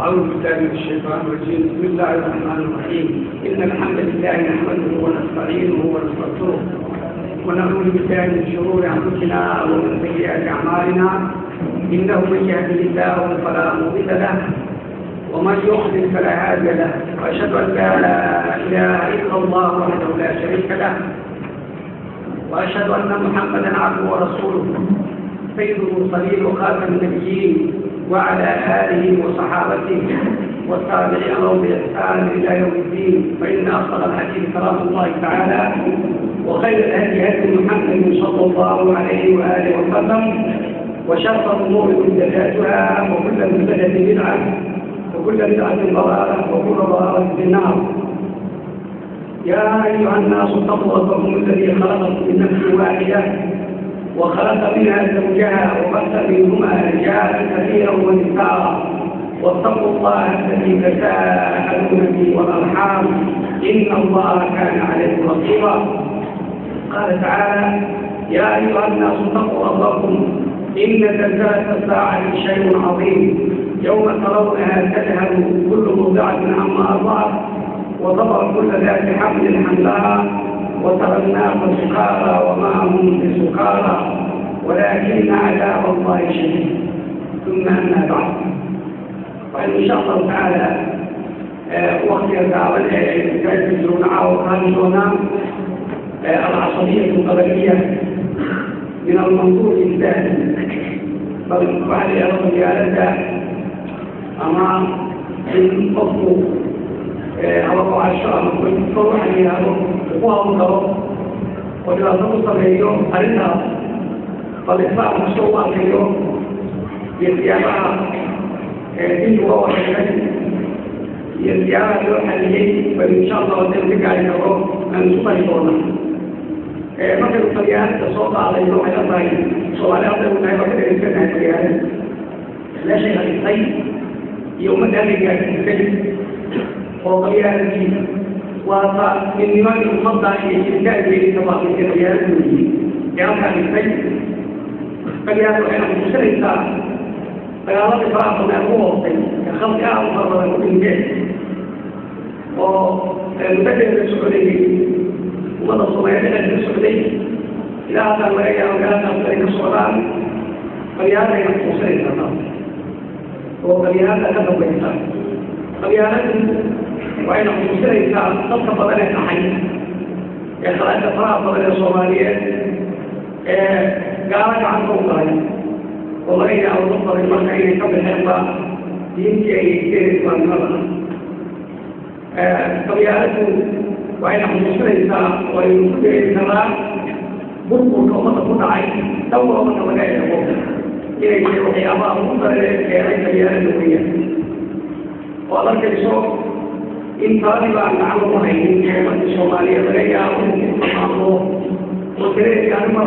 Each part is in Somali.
أعوذ بالله من الشيطان الرجيم بسم الله الرحمن الرحيم إن الحمد لله نحمده ونستعينه ونستغفره ونعوذ بالله من شرور أنفسنا ومن سيئات أعمالنا إنه من يهده الله فلا مضل له ومن يخلف فلا هادي له وأشهد أن لا إله إلا الله وحده لا شريك له وأشهد أن محمدا عبده ورسوله سيد المرسلين وخاتم النبيين وعلى آله وصحابته والتابعين لهم بإحسان إلى يوم الدين فإن أصدق الحديث كلام الله تعالى وخير الهدي هدي محمد صلى الله عليه وآله وسلم وشر الأمور محدثاتها وكل محدثة بدعة وكل بدعة ضلالة وكل ضلالة في النار يا أيها الناس اتقوا ربكم الذي خلقكم من نفس واحدة وخلق منها زوجها وبث منهما رجالا كثيرا ونساء واتقوا الله الذي تساءلون به والارحام ان الله كان عليكم رقيبا قال تعالى يا ايها الناس اتقوا ربكم ان زلزله الساعه شيء عظيم يوم ترونها تذهب كل مرضعه عما ارضعت وتضع كل ذات حمل حملها وتركناهم سكارى وما هم بسكارى ولكن عذاب الله شديد ثم أما بعد وإن شاء الله تعالى وقت الدعوة الجلسون أو خامسون العصبية القبلية من المنظور الثاني بل وعلي رضي الله أمام القبول ama wacasho ama gudfo waxa la yidhaahdo ku hawl galo oo dhibaato ku sameeyo arrintaas balifac kasta u arkayo iyo siyaabaha dintu ka wareegay iyo siyaabaha loo xaliyey bal insha allahu hadeen ka gaari karo aan isu bari doona markaynu taliyaalka soo qaadayno waxay tahay soomaali haddaynu nahay baa ka dhegaysanahay taliyaalada meeshay hadisay iyo ummadda halka gaarsiisay horumaryaalkiisa waaba midnimadi ummadda iyo shirkaadeedisa baakisirayaala weeye ee halkaa dhigtay dagaal waxay xasuusinaysaa dagaaladii faraha badnaa ku hoostay ee khalki ah u farabadan ku dhintee oo muddadeeda socdayay ummada soomaaliyeed ay ka socday ilaa haddaa laga yaabo ay ka socdaan qalyaada ay xasuusinaysaa taas oo qalyaada ka dambaysa qalyaanadu waxayna muujinaysaa dadka badan ee dhaxay ee khalaada faraha badan ee soomaaliyeed ee gaalo gacanta u galay oo laga yaabo dad badan marka inay ka baxeenba diintii ay yeegteen qabyaaladu waxayna xasuusinaysaa oo ay ku yeeli burburka ummadda ku dhacay dhowr marka laga eego inay waxyaabaha ugu dareen keenay qabyaalada weeyaan oo ad in baadi baan gacan ugu haynin nicmadii soomaaliyeed laga yaabo aaamo oo dareerkaani ma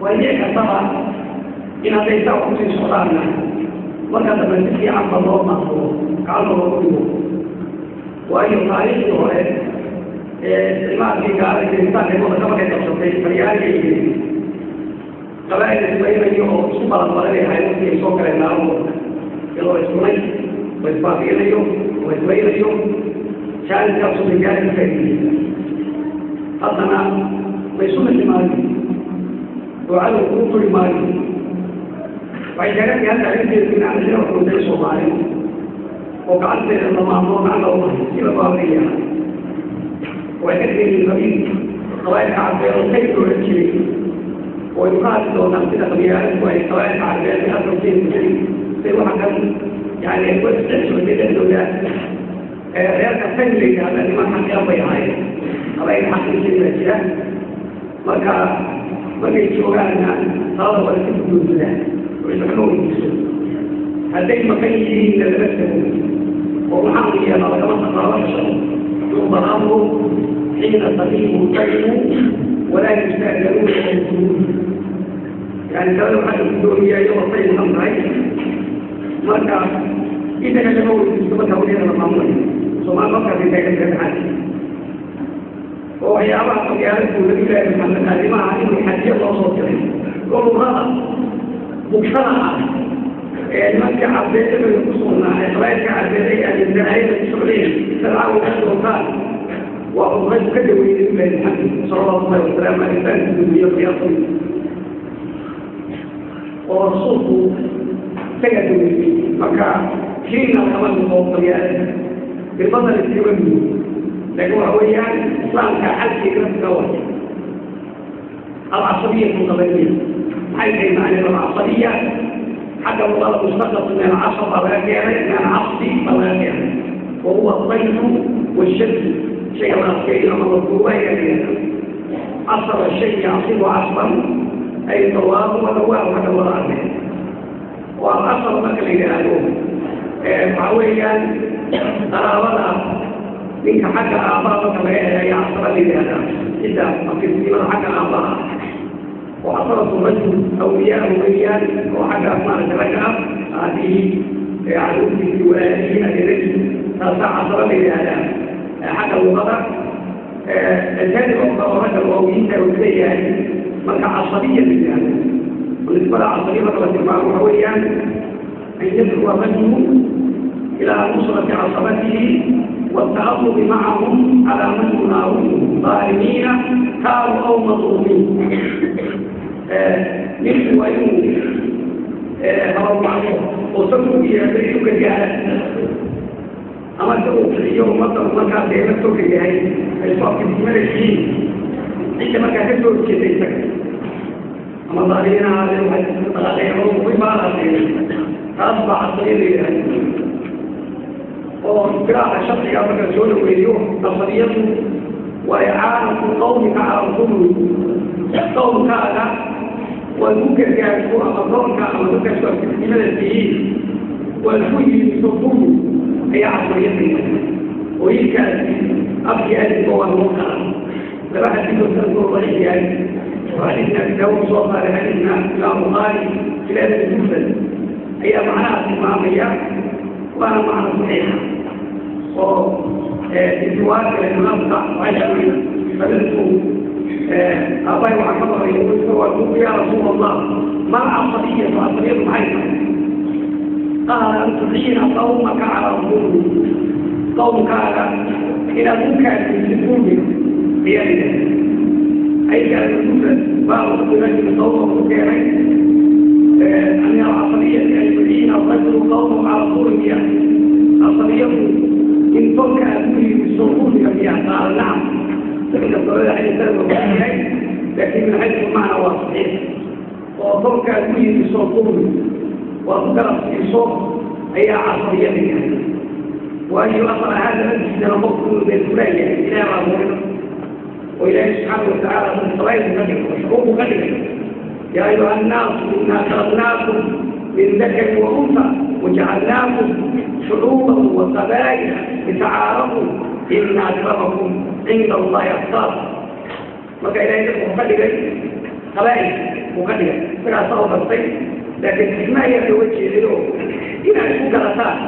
waa iye kastaba in saa kusii socdaanna marka dambe si fiicanba loo maqlo gaalma dhigo waayo taariikhdii hore ee ilmaadii gaala jiritaankeemooda kamarkay qabsatay baryaalkay yiri qabaail ismaynayo oo isu balanbalanayahay waqti ay soo galeen naaruhu iyadoo ismulay والفقير والفقير كان يقصد بذلك الفقير حقنا ميسون المالي وعلى القوط المالي وعندنا في هذا العلم يمكن أن نشرف من درس وضعين وقعدت إلى المعمور مع الله إلى بابية وأكثر الفقير قوائد عربية الخير والكريم ويقاتل ونقتل قبيلات وقوائد عربية الأسرة في الجنة في واحد يعني مستشفى جدا دولة غير أسن لي هذا اللي ما حق يبي هاي هذا يحق لي الأشياء مكا مكا يشوغانا صار ولا تبدو دولة ويسحنون هذين مكيني للمسلم ومحاولي يا مرة ما تطرش ينظر أمره حين طبيب كريم ولا يستأذنون يعني لو حد يقول يا يوم طيب أمرين marka intana laga weydiisto marka wadeeda oo waxyaabaha magaalo dowladu ilaahay maxamedadimaha inuu xajiya loo soo diray ururada bugsada ah ee nimanka carbeed ku sugnaa ee qabailka carbeed ay adeegsanayada socdeen sarcaawinaa doontaan waa ururadu ka daweeyay ilaahay maxamed salawatu ullahi wasalaamu caleyh sankiiyo qiyaastii oo rasuulku isagaa daweyay marka jiina kama muqooqayaane dirbada laskaga miyo laakin waxa weeyaan islaamka xalkii kasika waya alcasabiyat alqabaliya maxay tahay macnid alcasabiya xagga luqada mustaqad min alcasab baa laga keenay min alcasbi baa laga keenay wa huwa alqaydu washaddu shayga la adkeeyo ama laguubaaya leeyahay asaba shay yacsibu casban ay dawaabu wa dawaabu xagga wada arkay waa cashar marka la yidhaahdo waxaa weeyaan qaraabada ninka xagga aabbaha marka laga eegayo cashara la yidhaahdaa cidda afirnimada xagga aabbaha oo asaratu rajul awliyaa weeyaan oo xaggaas maaragta ragga ah haddii yani ugdiisi walaalihii adeeradii taasaa cashara la yidhaahdaa xagga luqada ajaanib oo ragga waawiyiinta oo kaleeyahay marka cashariya la yidhaahdo ويقبل عن طريقة الإمام أن يدعو منهم إلى نصرة عصبته والتعاطف معهم على من يناولهم ظالمين كانوا أو مظلومين من ويوم أو معروف وصلوا بيديك جهل أما تقول اليوم مثلا ما كان بيمتك جهل الفاقد من الدين أنت ما كان تقول كده amadaaliin taas baa casriya oo isilaaxa sharciga marka soo dhaweeyo dafariyadu waa icaanatu qawmika calaa kulli qowmkaaga waad ku gargaarto ama doonka ama dadkaas waa fidnimada siihiin waad ku yiiso kullu ayaa casriyada ooyinkaasi afki adiba waa loo qalan labaxadiido sanadoo daciif yahay وعن أبي داود صلى الله عليه وسلم إمام البخاري كتاب المسلم هي معناها الإمامية وأنا معنى صحيحة وإجواز الإمام صح وعلى فلسه أبي محمد يقول يا رسول الله ما العصبية فأصبر معي قال أن تعين قومك على ظلمه قومك على إلى منكر من ظلمه بيده هيكل المسلم ومسلمين قومهم كانوا أن العصبية الكافرين قتلوا قومهم على طول يعني عصبيتهم إن ترك بالصمود جميعا قال نعم فإن الضلال عليه سبب لكن من حيث المعنى هو صحيح وترك بالصمود وذكرت بالصمت هي عصبيتها وأن يؤثر هذا المسجد المقصود بالفلانية إلى وإلهي سبحانه وتعالى من فوائد النجم مشروب مجلس يا أيها الناس إنا خلقناكم من ذكر وأنثى وجعلناكم شعوبا وقبائل لتعارفوا إن أكرمكم عند الله أتقاكم maka إلهي سبحانه وتعالى قبائل مقدمة فلا صوت الطيب لكن حماية في وجه غيره إلى أشوك الأساس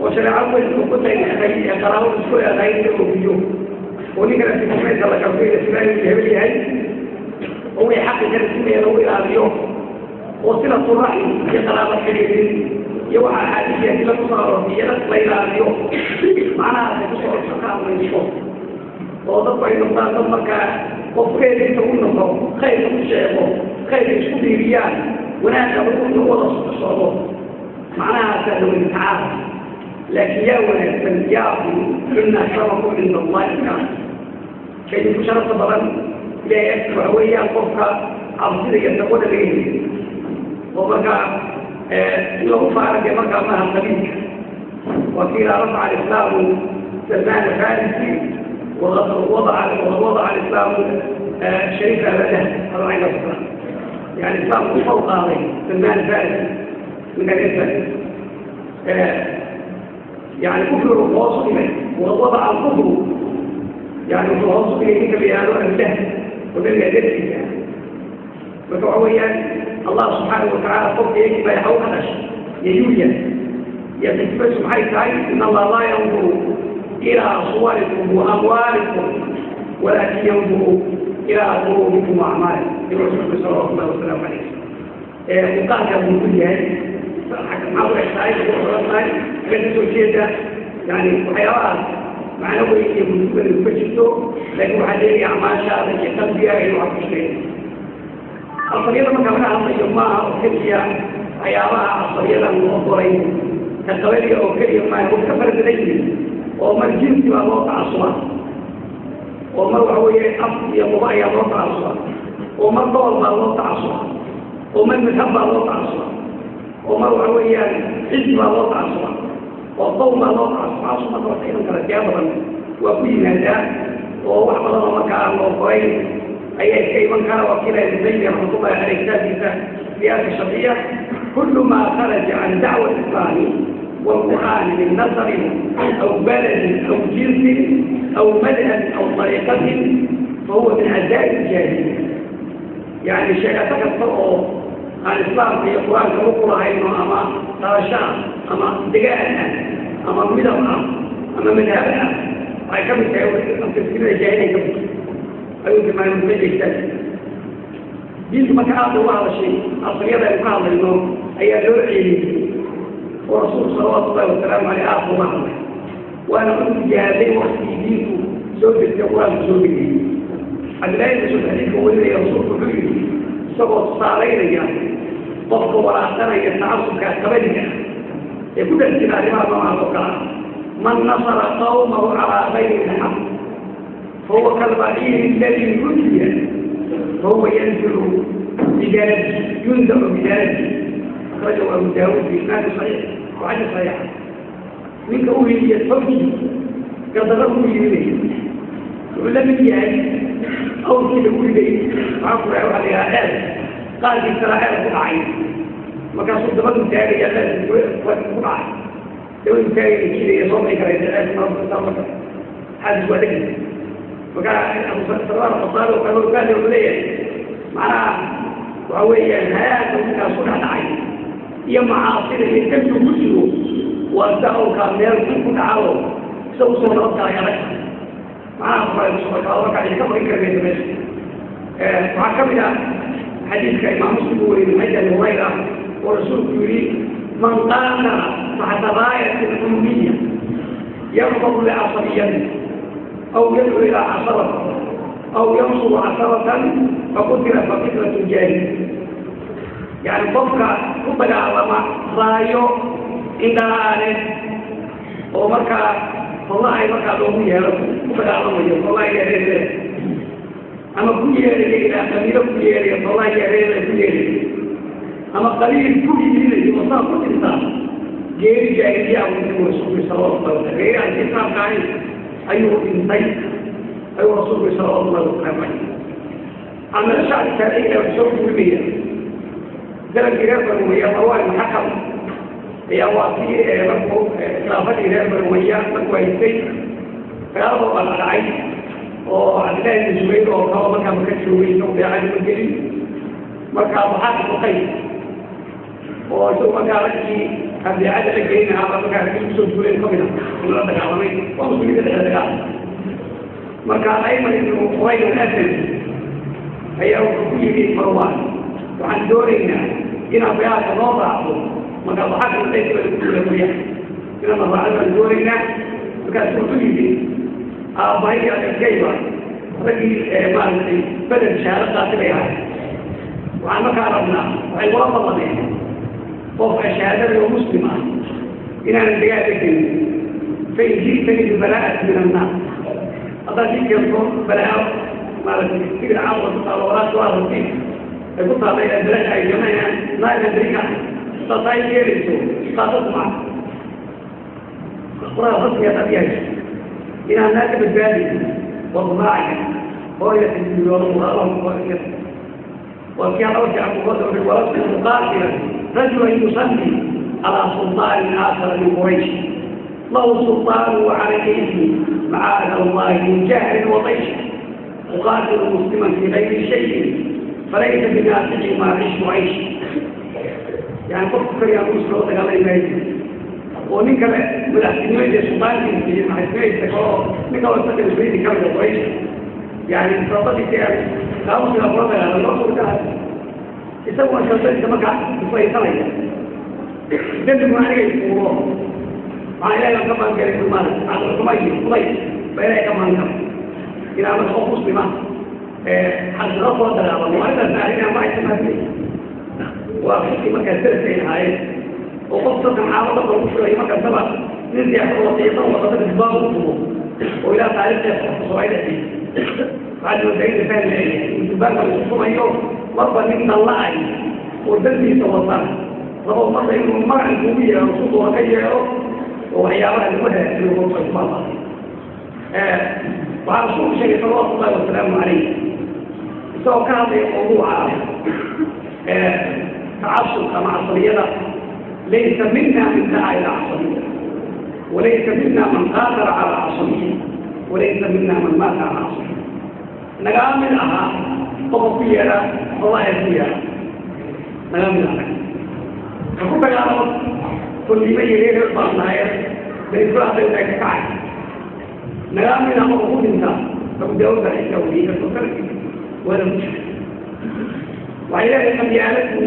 وشرع أول ما إن أخيه أكرهه بسوء أخيه في ninkan siismaysa la kalfayna simaani hebel yahay oo way xaqi karsimayaan oo u ilaaliyo oo sida suraxi iyo qalaaba xidhiidhin iyo waxaa xaadisiya sila ku iyo iyada la ilaaliyo macnahaasi ku socoto ka hadlayso oo dadku ay noqdaan dad markaa qof kheyrkiisa u noqdo khayrka u sheego khayrka isku dhiiriyaan wanaagga uu wada socdo macnahaasi adaweyne tacaala لكن يا ولد يعطي إن شرفه عند الله تعالى فإن شرف ضرب لا يكفى وهي قفة أفضل يتقول به وبقى له فعل بمقع مع الخليج وقيل رفع الإسلام سلمان الفارسي ووضع ووضع الإسلام شريف أبدا رأينا أخرى يعني الإسلام فوق هذه سلمان الفارسي من الإسلام يعني كفر التواصل إيمان وهو طبع الكفر يعني التواصل إليك بهذا الأمثال وده اللي قدرت يعني وتعويا الله سبحانه وتعالى قلت إليك بيحوك نشر يجويا يتكبس حيث عين إن الله لا ينظر إلى صوركم وأموالكم ولكن ينظر إلى قلوبكم وأعمالكم يرسل صلى الله عليه وسلم عليه وقال ابن كل هذه عمرو السعيد والرحمن كانت وشيدة يعني حيوان معنوي يمكن أن يفجده لكن هذه أعمال شاذة جدا بها يلعب شيء الصغيرة ما كمان عمري يمها وكليا عيارها الصغيرة المؤطرين كالصغيرة وكليا ما يكون كفر بليه ومرجين سوى موقع الصلاة ومروعوية أصل يمضايا موقع الصلاة ومن ضوى الله موقع الصلاة ومن مثبى موقع الصلاة mar waxa weeyaan xisi baa loo tacasuma oo qowm baa loo tacasuma oo ciidan kale tiya badan waa ku yimaadaa oo wax badan oo markaa loo qoray ayay ka iman karaa waa kila ibnaymi raxmatullahi caleyh kitaabkiisa siyaasa sharciya kullu maa kharaja can dacwa islaami والقرآن من نصر أو بلد أو جنس أو مذهب أو طريقة فهو من أداء الجاهلية يعني شيء أتكفر aan islaamka iyo qur-aanka laku lahayno ama taashaan ama degaan ah ama midab ah ama madhab ah waxay ka mid tahay jaahiliya ka mid ayuu tilmaamaaystaa diinka marka aada uga hadashay asriyada aynu ka hadlayno ayaa loo ceeliyey oo rasuulku salawaatu wasalaamu aleyh aada uga hadlay waana u jihaaday waktigii diinku soo degtay qur-aanka soo degayey cabdillahi masud xadiidka warinaya rasuulku wuxuu yidhi isagoo saaraynaya qofka walaaqsanaya tacasubkaa qabadiga ee ku dhex jira arrimaha noocaas oo kala man nasara qawmahu calaa bayri xaq fahuwa kalbaciiri ladii rujiya fahuwa yanzilu bidaadi yundacu bidaadi akrajahu abu daawud biisnaadi saxiix waxaji saxiixa ninka u hiiliya sabkii gadara ku yiminayo wuxuu lamid mid yahay awrkiina gurigay maxaa ku waa la yahaa eer qaadkiisana eer ku dhacay markaasuu dabadu taagaya ku dhacay dabadu taagaya jidaya soo bay karaysa eer waa dhegi markaa sarbaar qasaalo kaloo gaali wuxuu leeyahay macnaha waxa weeyaan hayaaka markaasuu dhex dhacay iyo macaasida iyo dambi ku jiro waa sida awrkaa meel ku dhacao sida usoo nabadgalay adag waxaa ka mid ah xadiidka imaam muslim uu weriye mayd abi hurayra oo rasuulku yidhi man qaala maca dabaayatin ummiya yarfacu licasabiyan aw yadcu ilaa casabata aw yansubu casabatan faqutila fakitlatun jaahil yani qofka ku dagaalama raayo indhaaane oo markaa wallahi markaa loogu yeelo kudhacamayo wallahi yareene ama ku yeelaya ilaa qabiilo ku yeelaya wallahi yareene ku yeelaya ama qabiil ku yiminayo masaa ku dhintaa geeri jaahiliyaa uu rasuulka wasalam geeri aan islaamka ahayn ayuu dhintay ayuu rasuulka salawatu llahi wasalam ama shacbi kale inaa soo gurmaya dalabki reer banu weyaa awaa maxakam ayaa waa ee markuu khilaafadii reer marwaya markuu haystay khilaaf baa la dhacay oo cabdillahi ibn zubayr oo kaba markaa maka joogay isagu beecadi ma gelin markaa maxaa isqay oo isagu markaa raggii abeecada la gelinahaa baa markaa raggii usoo duuleen kamid ah in dagaalamay waa muslimiinta dhexe dagaalama marka ayman ibnu qubayl al ayaa wuxuu ku yidhi marwaan waxaan doonaynaa inaan beecada noo raacdo وكالضحاك ليس بالكلية إنما ضحاك الدورنا وكالسلطية أعطيك الكيبة بقي مالتي بدل شهر قاتلها وعن مكاربنا وعن ورطة ضديها وفق الشهادة المسلمة إن أنا بيادك فإن جئتني ببلاءة من النار أضاجيك يذكر بلاءة مالتي تقدر عوض الصلاة وراء سؤال الدين يقول طبعا إلى بلاءة يا جماعة ما أدريك saasaaygeeliso istaadadmaa kusquraha rasmiga qabiyahay inaan naa ka badbaadayso warmaaca hooya tibiyoolmuqaalaya وفي أرجع بقدر الوقت المقاتلة رجلا يصلي على سلطان آخر من قريش له سلطانه على كيده معاذ الله من جهل وطيش أقاتل مسلما في غير شيء فليس بنافع ما عش وعيش yani qofku kaliya kuus loo dagaalay maayo oo nin kale madaxtinimada somaliland iyo maxaismaysa kaloo nin kaloo isaga isweydi kamida quraysh yani sababadika taawusiga kula dagaala loo suurtana isaguna shantadiisa markaa islaysanaya dembiguna anigay fuuro maxaa ilaahay ka maangalay kulmaana caqlikumayi kulay ba ilaahay ka maangala ilaa marka oo muslima xaqdaqo kula dagaalamo arrintaas arrin ama aysan hadlay waa qofkii markaa darasay ahaayeen oo qof saddex xaalada lagu shugay markaasaba nin deexoo xiiqan wadada isbaabu tubo oo ilaa taariikhdeeda qofka sooaydhaxi waxaad moodayda faan leeyahay in lagu shugayo marba nin dalla'ay oo dambiisa wata labo marba inuu magac kugu yeero suduha ka yeero oo waxyaabaha lagu haajiyo qofka ismaaba waxaa rasuulku sheegay salawaatu ullahi wasalaamu calayh isagoo ka hadlaya mawduuca tacasubka macsabiyada laysa mina man daca ilaa casabiya walaysa mina man qaatara calaa casabiya walaysa mina man maata calaa casabiya nagaa mid ahaa qofa ku yeedha odaaya ku yeedha nagaa mid aha ka ku dagaalamo kolliba iyo reer baan nahaye baiskula hadday tahay ka kacay nagaa mid aha qofa ku dhintaa lagu daawada xishaa weyka soo kale waana ku jiray waxay leedahay qabyaaladu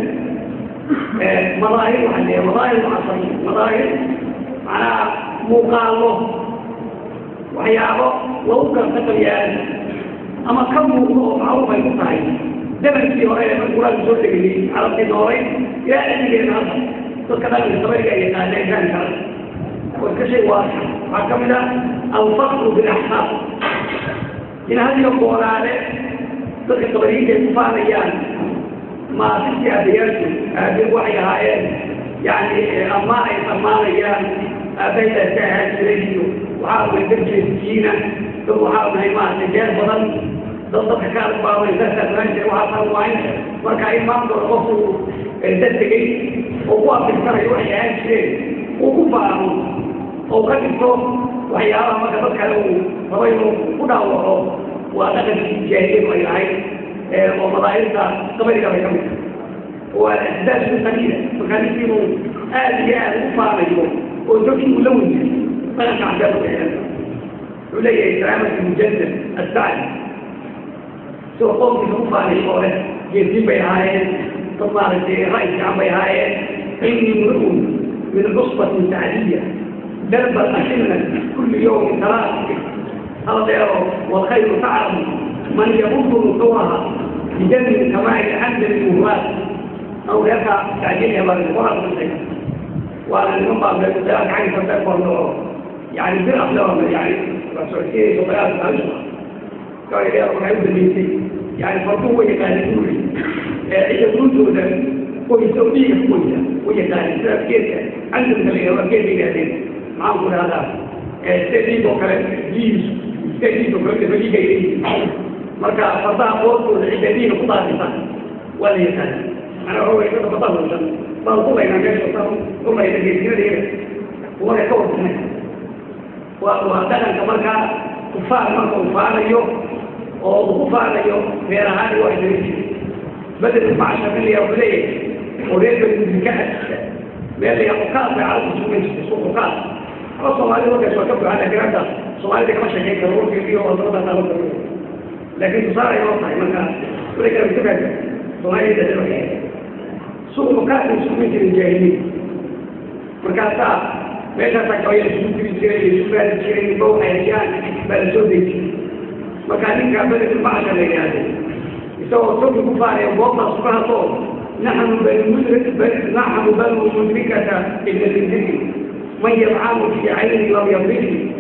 Eh, madaahir مظاهر محلية madaahir معاصرية madaahir معناها muuqaallo waxyaabo lagu gartaqayaan ama ka muuqdo oo macruuf ay ku tahay dabarkii hore ee markuraanku soo degayay carabtii nooray ilaa adigeena hadda dadka dhaqanka sabayga ay yaqaaneen raankaa warka shay waasha waxaa ka mid a ah alfaqru bilaxsaab in hadiyo gooraale dadka sabariinta ay ku faanayaan maalintii adayaashu aabin waxay ahaayeen yani ammaan ay dhammaanayaan aabaydaa ka ahaan jiray iyo waxaa way darjeedkiina dad waxaa dahay maaragtay deel badan dad dadka ka arbaabasaasaasaan jira waxaa tanwaayn marka in maanta hore qofku dadtegay oo ku afirsanayo waxay ahaan jireen uu ku faahmo oo ka dhigto waxyaabaha marka dad kale uu raba inuu ku dhaawaco waa dhaqankii jaahiliyadu ay ahayd oo madaahirta qabariga bay kamid tahay waa axdaas mustaqila markaa ninkiibuu aad iyo aad u faanayo oo dadkii uu la weynay dhaqanka caddaad u eegan wuxuu leeyahay salaamadka mujadad asacdi sidoo qowmkiisa u faanay oo leh geedin bay ahaayeen dad maaragtay ra'y fiican bay ahaayeen inni mru-un min cusbatin sacdiya dalbal ashina kulli yowmin talaaq أطيعوا والخير فعلوا من يمد نصورها بجنب سماع الحمد للمهمات أو يقع تعجيل من القرى والسكة وأنا المنبع بالمدرات عن فتاك والنور يعني في أفلام يعني مسؤولية وبيان أنشطة كان يقول عبد الميسي يعني فرطوه يقال سوري يقول سودا ويسويه كله ويقال سوري كيف عندهم الإيران كيف يقالين معهم هذا تدريب وكلام ليش marka fardaha qoorkooda cidda diina ku daafisa waa la yaqaana macnaa waxa weye dadka fardaha hursan baan kulaynaa meesha san kulayna geesinadeeda kuwana ka warsana waa waa dhaqanka markaa kufaar marka uu faanayo oo uu ku faanayo reer ahaan waa isdalisi bedel macasha milliya wuxuu leeyahay oo reer badmusi ka xasisa meel la yaqo kaasa carabka sugan jirta suuqu ama soomaalidu markaas waa ka buxaan laakiin سؤال دې کوم شي ضرور کې یو اضرب الله ضرور لكن صار يوضح مكان ولك بتبعد سؤال دې ضروري سوق مكان سوق من الجاهلين مركاتا ماذا تكوي سوق من الجاهلين سوق من الجاهلين بو ايان بل سوق مكانين قبل البعث اللي يعني يسوى سوق الكفار يوضح سبحانه وتعالى نحن بل مدرك بل نحن بل مدركة إلى الدين من يطعم في عيني لم يضره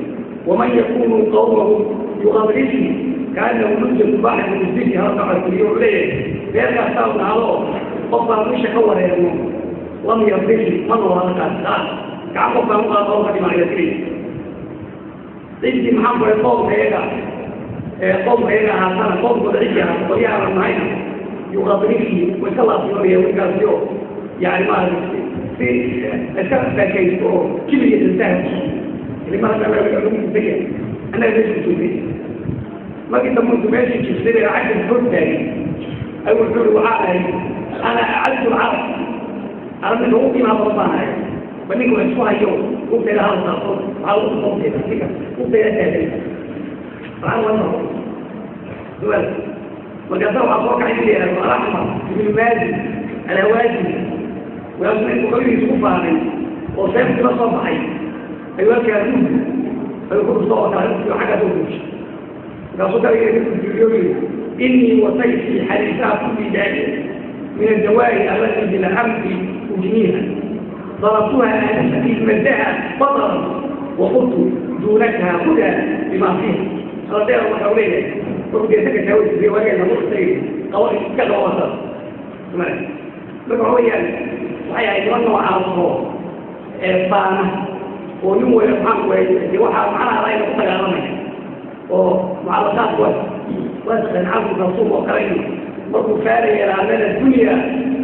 ومن يكون قومه يغرسه كانه مسلم صاحب مسلمه رفع الكليه عليه لأنه أخطأوا نعوه قبل مش كور يا نوم لم يرضيه من هو هذا الإنسان كعم قبل مقال قوم كما يدري ضد محمد قوم هيدا قوم هيدا هذا قوم قدرية قدرية من معين يغضريه وكلا صورية وكاسيو يعني ما في أسفة كيسو كل يتساهم لماذا لا العلوم النسبيه انا لازم جزئيه ما انت كنت ماشي في السير اعد الحوت تاني اول دور وقع انا اعدت العرض عرض ان هو فيما بطلعها بنيجوا اسبوع يوم قلت لها هرطة عرض صوت كده قلت لها تاني فعرض الله دول وجدوا أبواك عندي أنا رحمة من المال أنا واجب ويصبح البخاري يشوفها مني وسيبت بصبعي الوكا يجوز فيقول صوت عليك حاجة تقولش الرسول قال يقول إني وسيفي حديثها كل داعية من الدوائر التي بلا أجنيها ضربتها أنا في مدها بطرا وقلت دونكها هدى بما فيها رديها وحوليها قلت يا سكت هاوي في وجهها مختلف قوائد كذا وسط تمام مدعوية صحيح يتمنى على الصوت oo nin weyn maan weyde waxaa macnaha alayna ku dagaalamaya oo mucalaqaad wa wasakan cabdu rasuul oo kale markuu faaraya laamana dunya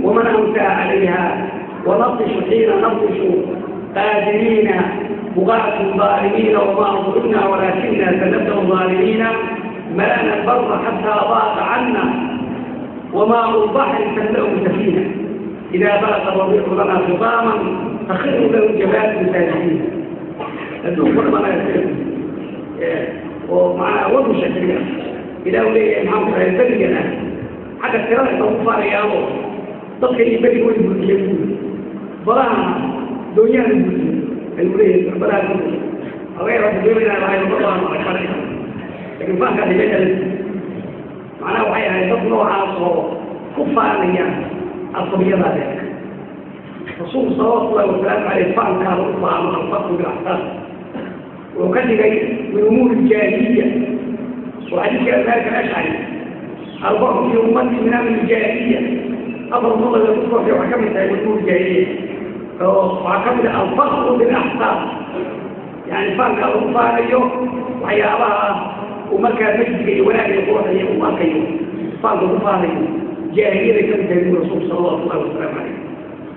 waman amtaa calayha wanabdishu xiina nabdishu qaadiriina buqaatu ظaalimiina wamaa ظulumna walaakina sanabdaw ظaalimiina malana barra xataa baaqa cana wamaa lbaxri sandahu safiina idaa balaqa rabiicu lana fiqaaman takhiru lahu jabaat saalixiina الدكتور ما ومع عوض مشاكلين يلاقوا لي معاهم فهيبان جنان حاجة كتيرها يتوفر يا رو طبق اللي بالي هو المسلمين براها دنيا المسلمين المريض براها المسلمين أغير رب الدنيا لا يمضى مع الحركة لكن فاهم هذه بيتا معناه وحي هيتطلعوا على الصواب كفارية الصبية ذلك رسول صلى الله عليه وسلم عليه فعل كان رفع مع الفقر بالأحسان wuxuu ka dhigay min umuur jaahiliya oo xadiiska abaarka ashcari albaru fi ummati min amri jaahiliya afar muqada ku kooxay waxaa ka mid tahay min umuur jaahiliya oo waxaa ka mid ah alfaqru bilaxsaab yani faanka lagu faanayo waxyaabaha ah uu markaa masjidka iyo wanaagay qooxaya u arkayo faanka ku faanayo jaahiliyada ka mid tahay buu rasuulku salawatu llahi wasalaamu calayh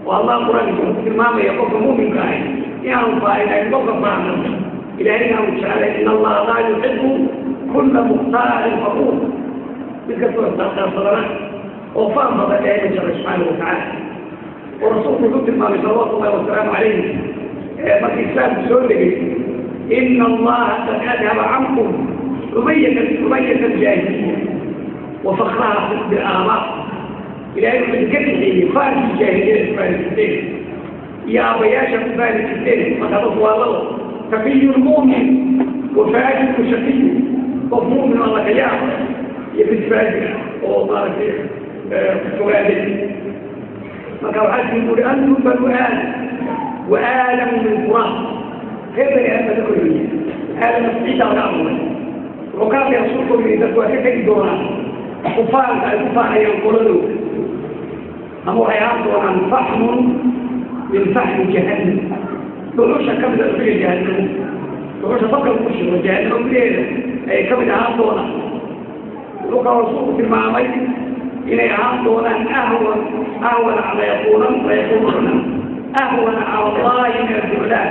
oo allah qur-aankiisa ku tilmaamaya qofka muminka ahay inaanu faarin ay qofka faanka ilaahaynaa jeclay in allaha laa yuxibu kulla muktaalin faquur mid kastoo ixtaartaan badana oo faan badan ilaahay jeclay subxaana watacaala oo rasuulku wuxuu tilmaamay salawatu ullahi wasalaamu calayh markii islaamku soo degay ina allaha qad adhaba cankum umayata umayata jaahiliya wa fakraha bilaabaa ilahay wuxuu idinka bixeeyey faanki jaahiliyada ku baani jirteen iyo aabbayaasha ku baani تقي المؤمن وفاجر وشقي مضمون من الله تعالى يبقى فاجر والله سؤالي ما قرأت يقول أنتم بنو آدم وآلم من فرح غير بني آدم تدخل الدنيا آدم مستعيد على أمره وكان يصرفه من إذا توافق الدوران كفار الكفار ينقلونه أمر يعبر عن فحم من فحم جهنم dhuxusha ka mid a uriga jahanamo dhuxusha bakal ku shigo jahanamo gudaheeda ayay ka mid ahaan doonaan dhulka rasuulku tilmaamay inay ahaan doonaan ahwan ahwana mayaquunan mayaquununa ahwana cala allahi min aljuclaat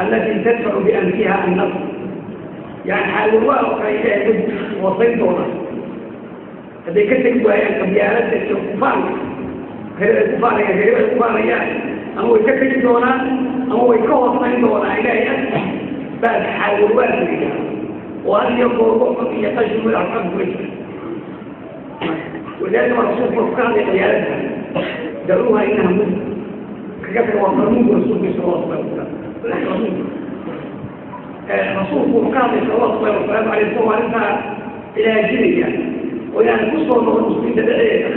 alati tadfacu biamriha annaf yani xaalwawaa oo kale ka hoosayn doonaan hadday ka tegi waayaan qabyaaladda iyo kufaanka reer ay kufaanayaan ama way ka tegi doonaan ama way ka hormayn doonaan ilaahya baa taxaawul waa buliya oo hal iyo googo xun iyo qashin madax ka burin walidaalika waa rasuulku wuxuu ka hadlay ciyaarada daruuha inaha mud kaga tawafarmugu rasuulku sallallahu alayhi wasallam eh, rasuulku wuxuu ka hadlay sallallahu alayhi wasallam alayhi wasallam arrintaa ilaajinaya oo inaana ku soo noqon muslimiinta dhexdeeda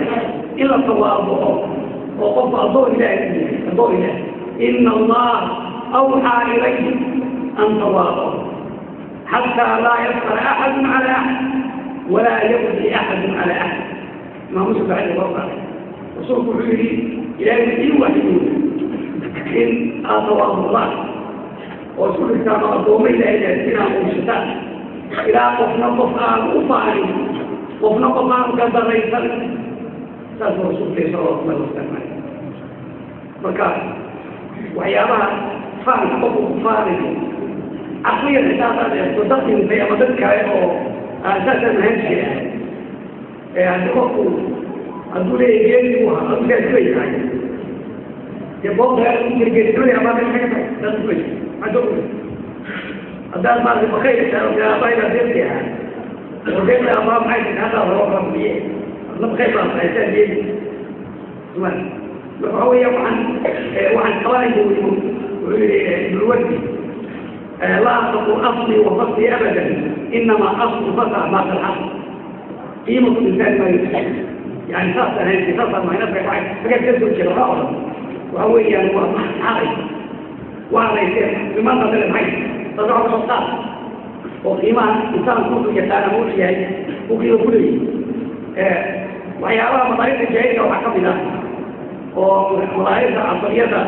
in la tawaabao oo qofka adoo ilaahay adoo ilaahay ina allah awxaa ilayk an tawaadaw xataa laa yafqara axadu cala axad walaa yabqi axadu cala axad maamusa bacdi loo qaaday rasuulku wuxuu yidhi ilaahay ii waxyooda in aada tawaadudaan oo isku dhigtaan oo addooma ilaahay inaa uushataan ilaa qofna qof aan u faarin qofna qof aan ka daraysan saas marka waxyaabaha fahamka qofku ku caqliyada saasaan eegto daqinka ama dadkae oo saasaan mahaansiya ee haddi qofku hadduu leeyahy geeli buu ahaa hadduu gaadkula yahay dee boobtaa gergeersulaya baa meel kaga tahay dadkula adoo haddaad maarata bakayrtaa gaaba inaad deerka yahay orgeerta ama maxay tahay haddaa horo rabiye adna baa tahay saa geeli sumaan waxa weya waaan waxaan qabanaya eh, bulwadi eh, eh, laa asaqu asli wa fasli abadan inama aslu fasa maa talxaq qiimatu insaan maa yusax yani saas ahayn saas amaina faa fagaa ka soo jira waa oran waxa weeyaan waa maxaaqay waa layseen imaan qadale maxay sadoo kasaas oo qiimaha insaan kuusu yaqaan ama uxiyahay uu qiimo ku leeyahay waxyaabaha oo malaayida casriyada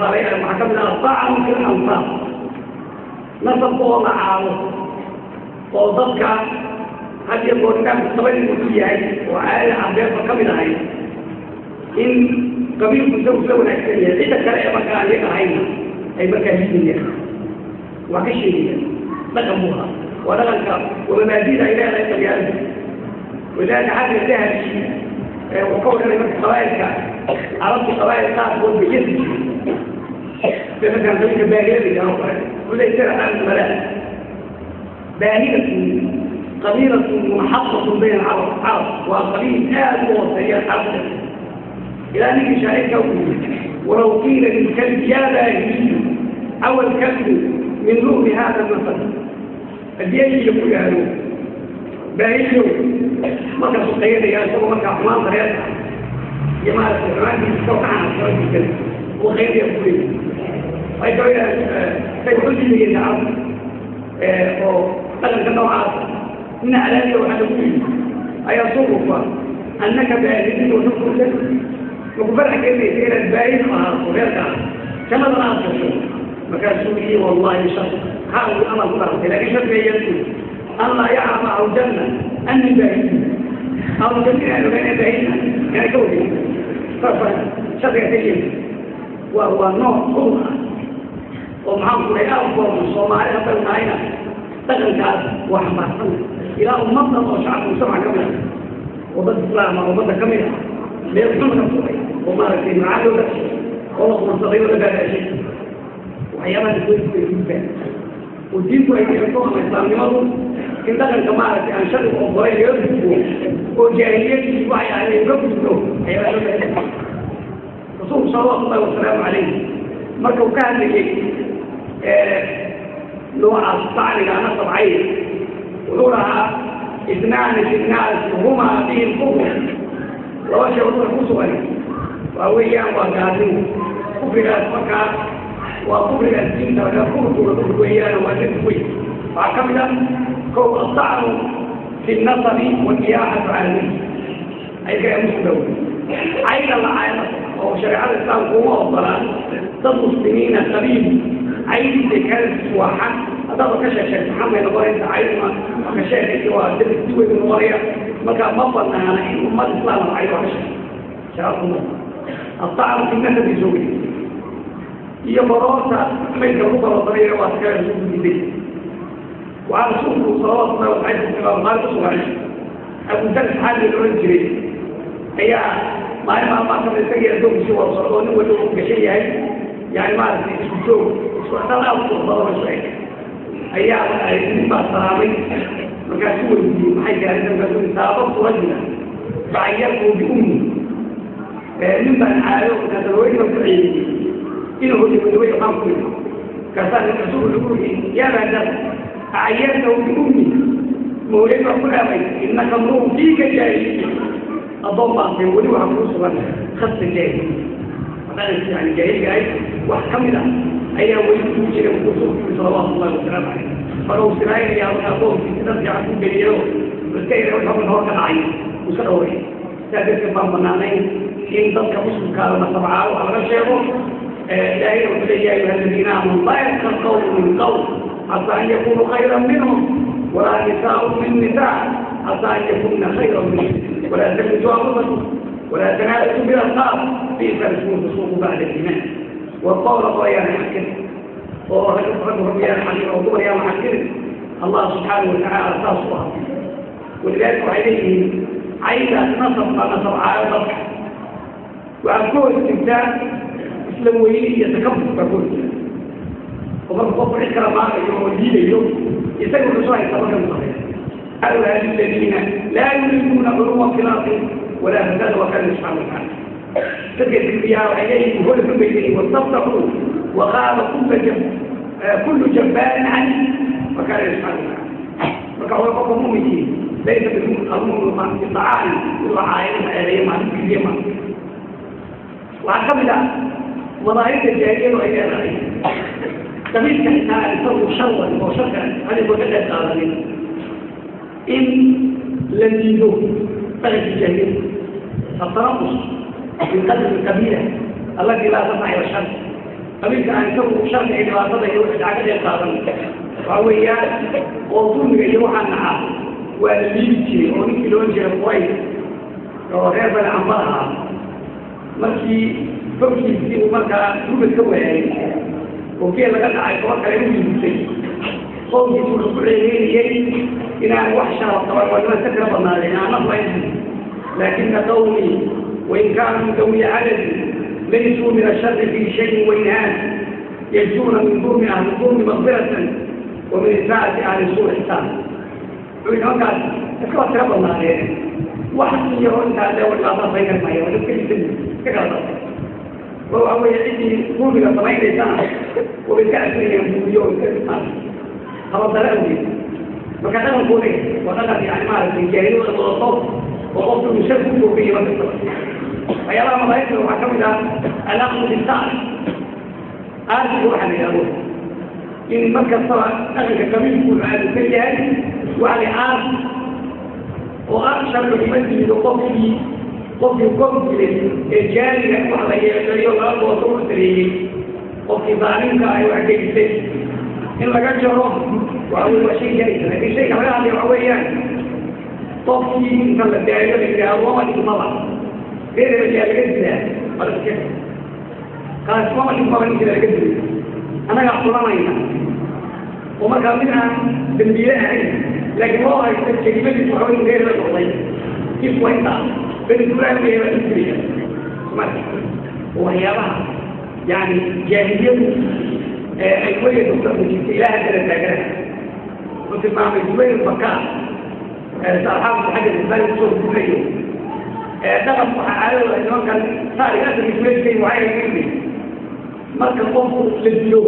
waxaa ka mid ah sacan fil ansaab nasabka oo la caabo oo dadka had iyo goor islaamka sabadigu ku yahay oo caali cabeedba ka mid ahay in qabiilkusa usla wanaagsan yahay cidda kale ee markaa ayag ahayna ay markaa hiidayaan waa ka sheegayaan dhaqan buu ahaa waa dhaqanka wamamaadida ay leedahay qabyaalada walidaalika xagga dahabkii uu ka wadanay marka qabailka carabta qabail qaarkood ba yasi sida markaan qabiilka baagilada oo aan malaa baahidatun qabiilatun munaxaqatun bayna carab carab waa qabiil aada u hooseeya carabta ilaa ninkii shaacirka u walow qiila lilkalbi yaa baahiyu aw alkalbi min luumi hada masal haddii ay ku yaalo baahiyow marka suqeynaya isagoo markaa xumaan dareer iyo maarata xumaankiisa iska wacana xumaankiisa uu qeynaya kuleey ay kaloo yidhahdeen say wuxuu diidayay shacab eh, oo dhaqanka noocaas mina alaaliya waxaa lagu yidhi ayaa soo rufa annaka baahidin oo nukursan maku farxa keenaysa inaad baahid ahaato reerkaa jannadana aad gasho markaasuu yidhi wallahi shar haa uu amal ku dhaartay laakiin shardiga iyaku an laa yaclama aw janna أن البعيد أو جميع أن البعيد يعني كونه فرصة شفية الجن وهو نوع صومعة ومعهم قريئة وقوم صومعة يقول معينا تغل كاس وحمار إلى أمتنا وشعب وسمع كاملة وبد إسلام وبد كاملة ليرسمنا بصوري ومارك المعالي وبكشي والله من صغير لبالي شيء وأيام الدين في الإنسان والدين كويس يحطوها من إسلام يوم in dhaqanka maaragtay aan shali oqoray laga gudbo oo oh, jaahiliyadiisi waxay ahayd ga gudbo ayaa rasuulku salawaatu ullahi wasalaamu calayh markau ka hadlayay eh, noocaas tacliga ana sabcayn wuxuu dhahaa isnaani fi nnaas humaa bihi lkufr laba shay wuxuuna ku sugan waa weeyaan waa gaadimo kufrigaas markaa waa kufrigaas diinta laga kufrkuga kufr weeyaan waa dadk wey waxaa ka mid a kow aطacnu fi nasabi wakiyaahatu calani aykamusdow cayga la-aana oo shareecada islaamka uma ogolaan dad muslimiina qabiil caydii kaankiis waa xaq haddaaba ka sheesheeg maxaa may noqonaysa caydma maka sheekaysi waa dabi duweyda noqonaya markaa ma banaana in ummad islaam cayd waa ka sheeg shareecaduma aطacnu fi nasabi zawji iyo baroorta maydka lagu baroodanaya waa iskaga isugu diday وهنشوف وصلاتنا وحجتنا ومارس وعشنا المثال حال العنجري هي ما ما ما كان يسجل دوم سوى وصلوني ودوم كشيء هاي يعني ما أدري شو شو سبحان الله أفضل الله شوي هي ما صارمي وكاسوا الدين حاجة لازم كاسوا سابق رجلا فعيرته بأمي ممن عالوا كتلوين وكعيني إنه هو يقول يقام كله كسان الرسول يقول يا بنات أعينت بأمي مولدة أمي إنك امرؤ فيك جاهلية أضم في ولي وعمروس خط الجاهل فقالت يعني جاهل جاهل وحكمنا أي ولي توجد وقصر صلوات الله وسلامه عليه فلو سمعين يا أبوه في كتاب يعطون باليوم بالتالي لو حكم هو كالعين وسألوا إيه سادس ما منانين إن ضدك مسلم كان سبعة وعلى شيخه لا يا أيها الذين آمنوا لا يسخر قوم من قوم عسى أن يكونوا خيرا منهم ولا نساء من نساء عسى أن يكون خيرا منهم ولا تلمسوا أنفسكم ولا تنالوا بالألقاب بئس الفسوق بعد الإيمان والقول يا محكم وهو يخرجهم يا حكيم وهو يا محكم الله سبحانه وتعالى تصوى ولذلك عليه عيلة نصب ما نصب على البصر وأكون استمتاع إسلامويين يتكبر بكل oo marka qofku cid kala maaqayo oo diidayo isaga wuxuu soo haysta marka musameeya haaulaa aladiina laa yuriiduuna culuwa fi walaa fasaada wakana subxana wataala dadka dibiyaa waxay leeyihin ka baydayay wastabtaquu waqaala kulla jab kullu jabbaarin cani wakana subxana wataala marka hore qofka muminkiin laysa bikum almuminu man bisacaani ilacaayinta eedeeya maalin keliya waxaa ka mid ah madaahirta jaahiliyadu ay leedahay فمثل ما الفضل شرا وشكا عن المثلث الآخرين إن لم يدوم فلك الجهيل التربص من قدر القبيلة التي لا تسمع إلى الشمس قبيلة أن يكون شرط إلى واسطة يوحد عقد القارن فهو إياه وظلم يوحى النهار والليبتي ونكي لونجي القوي وغير بل عمرها مركي بمشي في مركة توبة كوهي okiya laga dhacay kuwa kale uguusay qowmkiisu wuxuu ku ceegeynayay inaan wax sharaf qaban waa niman ka kala badnaadeen aan naflaynan laakina qawmii wain kaanuu dawi cadadi laysuu min ashari fii shayin waynhaan yarjuuna min dulmi ahli dulmi maqfiratan wa min isaacati ahli suur ixsaan wuxuu nimankaas iskaba tira badnaadeen wax iyo intaa dee wadhaafaa faygan maayo waa dadka isan ka kala dhafay bal amaya ciddii guriga samaynaysana way iska casriyeen buuriyo iska dhimaan habadara awgeed marka dhaqankooda waa dhaqan yani maaragtay jaahilyada dodotood oo qofka uu shar ku joogayo marka sababta waxyaalaha madaahibta waxaa kamid ah alaqdu lisaan aarsiga waxaa la yidhahdo in mar kastaba dhaqanka qabiilku wuxuu caadisan yahay waxa la aars oo aar sharci ma yimid oo qofkii qofkii kobi jiray ee jaaniga ah wax la yeesayo laba booso u sareeyey qofkii baalinka ay wax gegisay in laga jaro waxawaa shay jaisa lakin shayga laga hadlay waxa weeyaan qofkii inta la daayo la yidhaahdo mama dhigmaba reerebayaa laga dilaa malaska kaas mama dhigmaba ninkila laga dilay annagaa fulanayna oo markaa mid aan dambiile ahayn laakiin loo haysta kelimadiis waxa wey reerba noqday kuwaytaa venezuelana yaa marka waxyaabaha yani jaahiliyadu ay weliga dogtamujiirta ilaah dala taagana u tilmaamay zubayr bakaa saxaabka xagga isbaali kusoo guurayo dhaqan waxaa caadada nimankan saariga asalka kuleelkay waxay yiri marka qofku la dilo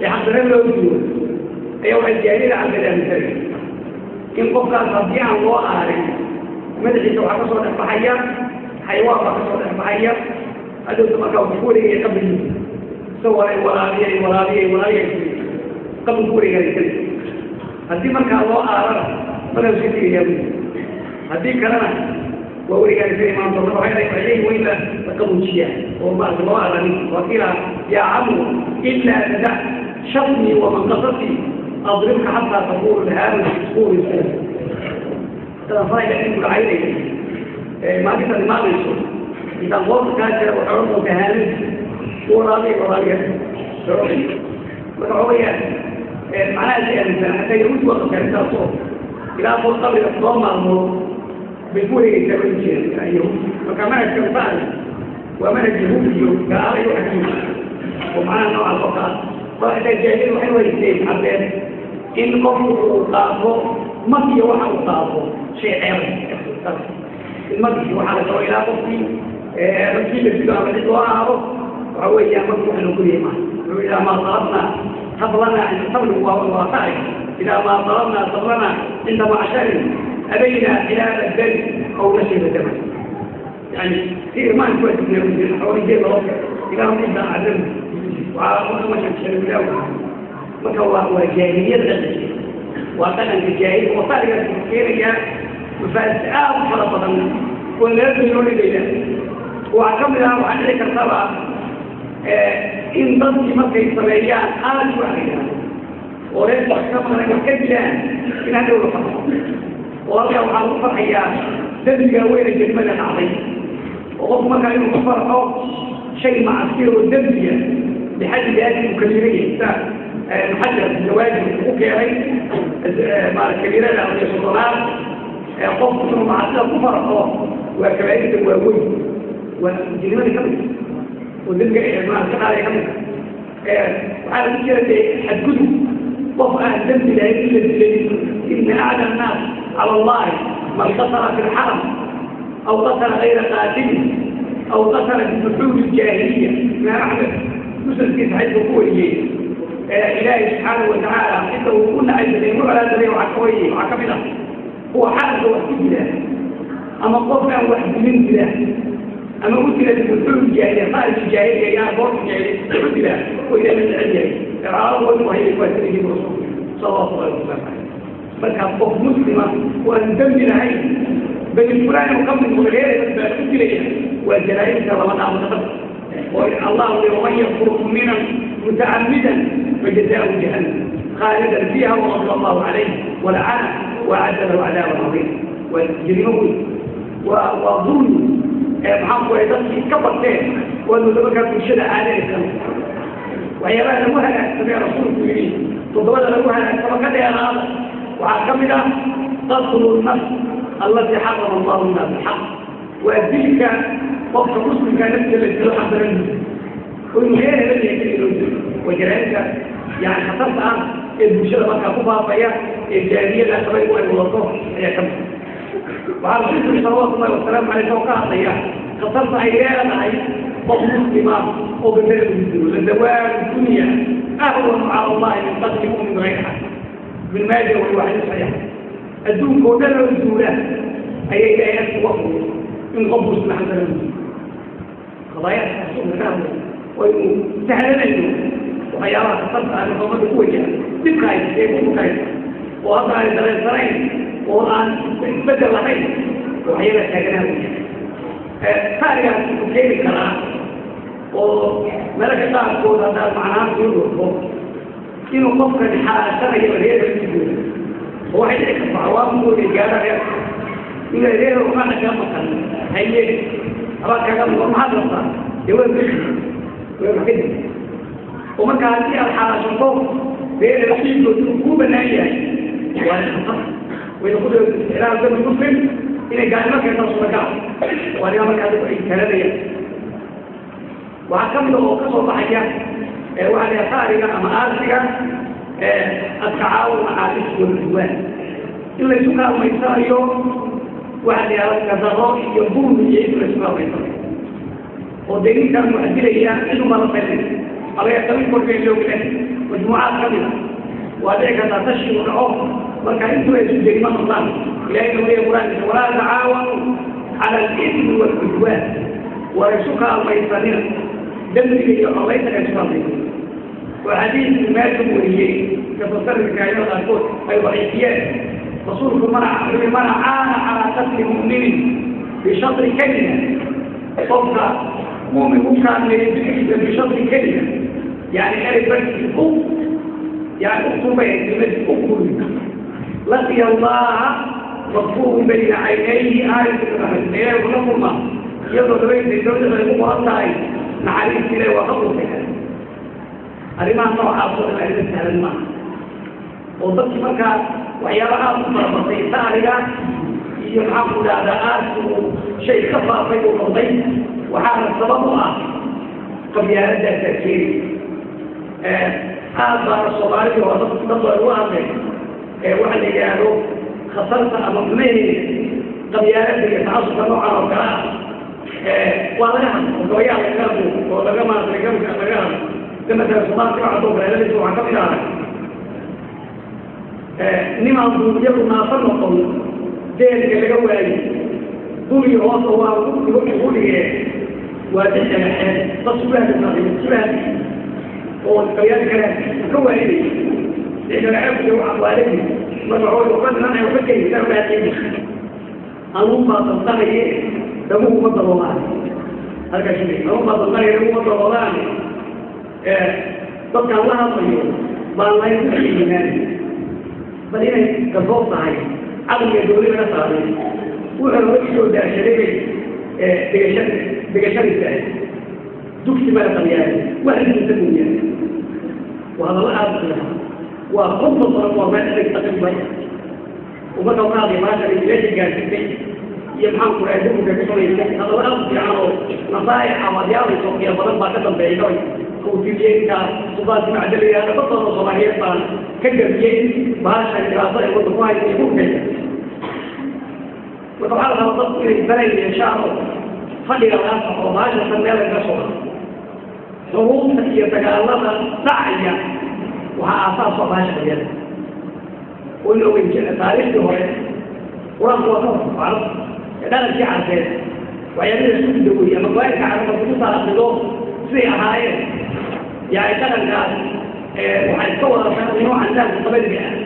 ee xaqdare loo dilo ayaa waxay jaahiliyada cambadaamisanay in qofkaas haddii aan loo aarin madaxiisa waxaa kasoo soo dhexbaxaya xayawaan baa kasoo dhexbaxaya adowta markaa wuxuu wareegaya qabrigiisa isagoo ay walaaliya walaabiya walaabiya qabri ku wareegaya keli haddii markaa loo aarana madhaw sii tegayaa haddii kalena waa wareegaani kari maanta waxay dhayn weyn la qabuujiyaa oo maarka loo aaranin waa yaa camu ilaa bida shatni waman qasati adribka xataa takuunu haamu kuuri transforma en por aire, eh, máquinas animales, y tampoco cáncer, por favor, porque hay un lado y por lado. Pero, pero hoy es, mعناها زي الانسان هتلاقي وجوه وكان تصور الى مرتبط الضم المرور بكل تمرين ايوه وكمان الكفاءه ومن الجهود كعلي وحكيم ومعانا نوع البقاء فإذا جاهل وحلوة يسيب حبيب إن قفوا وقافوا ما في واحد وقافوا شيء عام المجلس وحالة وإلى قصدي نصيب في عملية وأعرف وهو إلى مجموع نقيمة وإلى ما طلبنا فضلنا أن الفضل وهو الوفائق إلى ما طلبنا فضلنا عند معشر أبينا إلى الدم أو نسيب الدم يعني كثير ما نكون من المدير حوالي جيب ربك إلى مدى أعلم وعلى ما شمسنا بالأول مكوى هو جاهلية الأساسية waa gajaayay oo fahrigaas u keenayaa mafaasi aada u fara badan oo laga duynoo dhigaya waxaa ka mid ah waxaa dhici kartaba in dadkii markay sameeyaan aad uaayaan oo reer wax ka maran wax ka dilaan in hadhow la farxo oo halkaa waxaa lagu farxayaa dembigaa weyna jadmada dhacday oo qofku markaa inuu ku farxo shay macasiya oo dembiya bixaddi daati uu kabiiraya نحدد النوادي وكيعي مع الكبيرات على السلطنات قفت من معسلة كفر أخوة وكبعيد الواوي والجنيمان يكمل وذلك ما أصدق على يكمل وعلى مشكلة حدكته وفق الذنب لا يجب إن أعلى الناس على الله من قصر في الحرم أو قصر غير قاتل أو قصر في الحول الجاهلية ما أحدث نسل في حيث قوة إليه ilaahay subxaana watacaala inta uu ku nacaybsaday u calaadaday waxaa kaway waxaa kamid ah kuwa xaalka wax ku jira ama qofkaan wax dimin jira ama u jira wuxuu jaahiliya qaalki jaahiliya yaa goorku jaahiliya u jira oo ilaahay jecel yahay carabadu waynu hayay kuwaasirihiin rasuulku sala allahu alayhi wasalam marka qof muslima waan dembi lahayn bani fulaanu kamid reere baa ku jiraya waa janaaibta laba dhaamo dhaqan ورع الله لمن يكفر مؤمنا متعمدا فجزاؤه جهنم خالدا فيها وغضب الله عليه ولعنه وأعد له عذابا عظيما والجنوب وظلم محمد ويضل كبر تاني وانه لما كان في شدة عالية وهي بقى لموها سمع رسول الله تضوال لموها كما كده يا رب وعاقبنا تقتل النفس التي حرم الله الناس الحق ويديك qofka muslimka naftiisa isla xambaran oo inuu leeyahay naftiisa inuu jiro wajaraanka yani khatarta ah ee bulshada markaa ku faafaya ee jaamiyada habaygu ay wadato ayaa ka mid ah. waxaa rasuulku salawatu llahi wasalaamu caleyh oo ka hadlaya khatarta ay leedahay qof muslima ah oo bedela ugu jiro ladawaan dunya ahwanu cala allahi min qatli mumin gayra ibn maaja wuxuu xadiis saxiix adduunka oo dhan oo duula ayay ilaahay uga in qof muslima ah xambaran وضياع حكيم فهمه وسهلنا وخيارات الصفقة أن تضمن قوية بقاية شيء مقاية وأضع لدرجة سرين وأن بدل لحين وحيلا شاكنا خارجة كيف الكلام وملك الله يقول هذا معناه يقول إنه قفر الحالة سنة يبريد الجدود واحد يكفى عوامه رجالة إذا ليه رغمان كان مقال هيا o markaa hadii aad xalaashato dee raxiilkooda uu kuu banaan yahay waa wayna ku daadan muslim inay gaalnimo keentaan suuragal waa nimaa markaa dadku ay taranayaan waxaa kamida oo kasoo baxaya waxaa laha saariga ama aasiga adtacaawun caalis walduwaan in laysu kaalmaysanayo waxyaala gadaro iyo bumi iyo islaslaameysa oo dee ninkaan muadilaya ciduma la fayday alaga tabi korkeen loogle majmuucaad ka mida waa dhici kartaa tashiu una o marka intuu ay isu jeedima qabtaan ilaahay nabadiya qur-aankiisa walaa tacaawanu cala alidmi waalcudwaan waa isu kaalmaysanina dembiga iyo allaytana isu kaalmaysan oo xadiidku meesha weriyey tafasarika qaarkood ay daciifiyeen rasuulku mana axrimi mana caana calaa qatli mu'minin bishadri kelima qofka mumin ku kaalmeeya bixiisa bishadri yani erey u yani utubeya dimadii u kulina laqiya allaha madfuurun bayna caynayhi aayadku la kulma iyadoo dhabaydadawlada ay ku qoran tahay naxariistiile waa ka kultay arrimaha noocaasoo dhan ayla sahlan maaha oo dadki markaas waxyaabahaad ku farbatay saariga iyo maxaanku idhahdaa aadku shay ka faafay uu noqday waxaana sabab u ah qabyaaladaasaa keeni aada baana soomaalidu oo dadbaa ugu hadlay eewaxa la yidhaahdo khatarta ama xumeheeda qabyaalada iyo tacasuka noocan oo kale ah waa laga hadlo oo gabayaa laga oo laga maartay laga hadlo lamataa soomaaliya waxaa soo kale lalisu waxaa kamid ahay Eh, nimaan duuliyadu naafo noqon deelka laga waayo guri hoosa waa ugu waa dixeexeen ba oo bayaan ka waalinay dixeexeenku iyo waxaa marka hooy uka dhimanaya uka kelisaa uhaatay baa dabdanaye dhamuhu ma daboolaan halkaas anugu baa dabdanaye dhamuhu daboolaan dadkaan la hadlayo baan layn ka bal inay galboob tahay caqliga dawlimana saaday wuxuu wagsoo daashaday bay eh, dhigashadiisaah dugsi baa qabyaa waxdiisa dunya waa hadalla aada qiima waa qodba badan waa meel adag taqriban ummadda maadi maanta meesha gaarsiisay iyo maxaan ku raadinku kaga samaysay hadalla aada fiican oo nasaayaxa waadyaabay soo badan baa ka dambeeya ufiyeynka subaasi macdalayaa daba badoo soomaaliyeed baan ka gabiyey in baasha diraaso ay wadda haysa igu kaya marka waxaa la rabaa inay balay yeeshaan oo fadhiga laga saxo baashatan meela ka soo xuruubta iyo dagaalada dhacaya waxaa aasaas baasha yeela oo ogeyn jira taariikhdii hore qur-aanku waa ka warfacno ee dhalankii cadeed waxyaabada isku guda ama waaidka cadama kugu taasido bay ahaayeen yani dhaqankaas eh, waxay iska wadataa noocan daankasabayga ah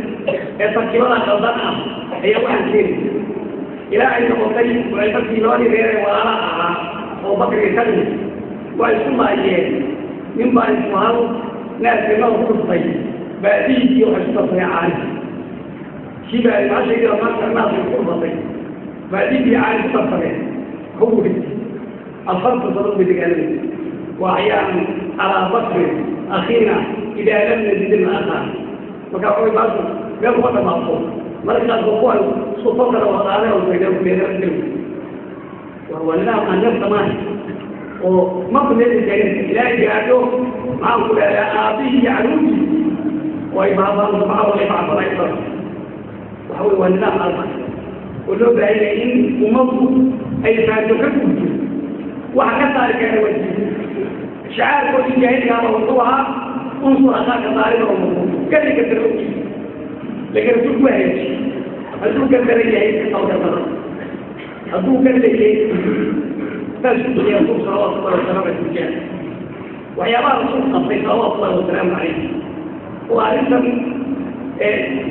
ee tarkibada qaldan ah ayaa waxaan keeni ilaa ay noqotay waay markii loodii reereen ahaa oo bakriga kami waa isu maayeen nin baa ismaal naaskeenada ku dhuftay baadihiisii waxay ku dartay caali kii baa maashaydia maaka naaska ku baadihii caali ku darsadeen hawri afarta sano bay dagaalamay وأحيانا على ظفر أخينا إذا لم نجد الآخر markaa wuxuu imaanku meel kuma dhamaaqo markaas oo kuwan isku fakara waqaale oo meedan meedan waa nidaam aan dad dhamaan oo marka meedan taagan ilaahay gaadho maxaan ku leedahay aabihii iyo caruurtii oo ay baabaan sabcada ay bacsanay waxa wey waa nidaam alba oo loo baahan yahay in ummaddu ay faajo ka gudto waxaa ka saari kara waa diin shacaarkoodii jaahilkaaba wuxuu ahaa unsur akaaka saaliba kaliga darogii laakiin rasuulku waa haaji hadduu ka daran yahay hadduu ka leeyahay saas ku duliya salawaatu ullahi wasalaamu aleyh wajaa waxyaabaha rasuulku qabtay salawaatu ullahi wasalaamu caleyh oo arrintan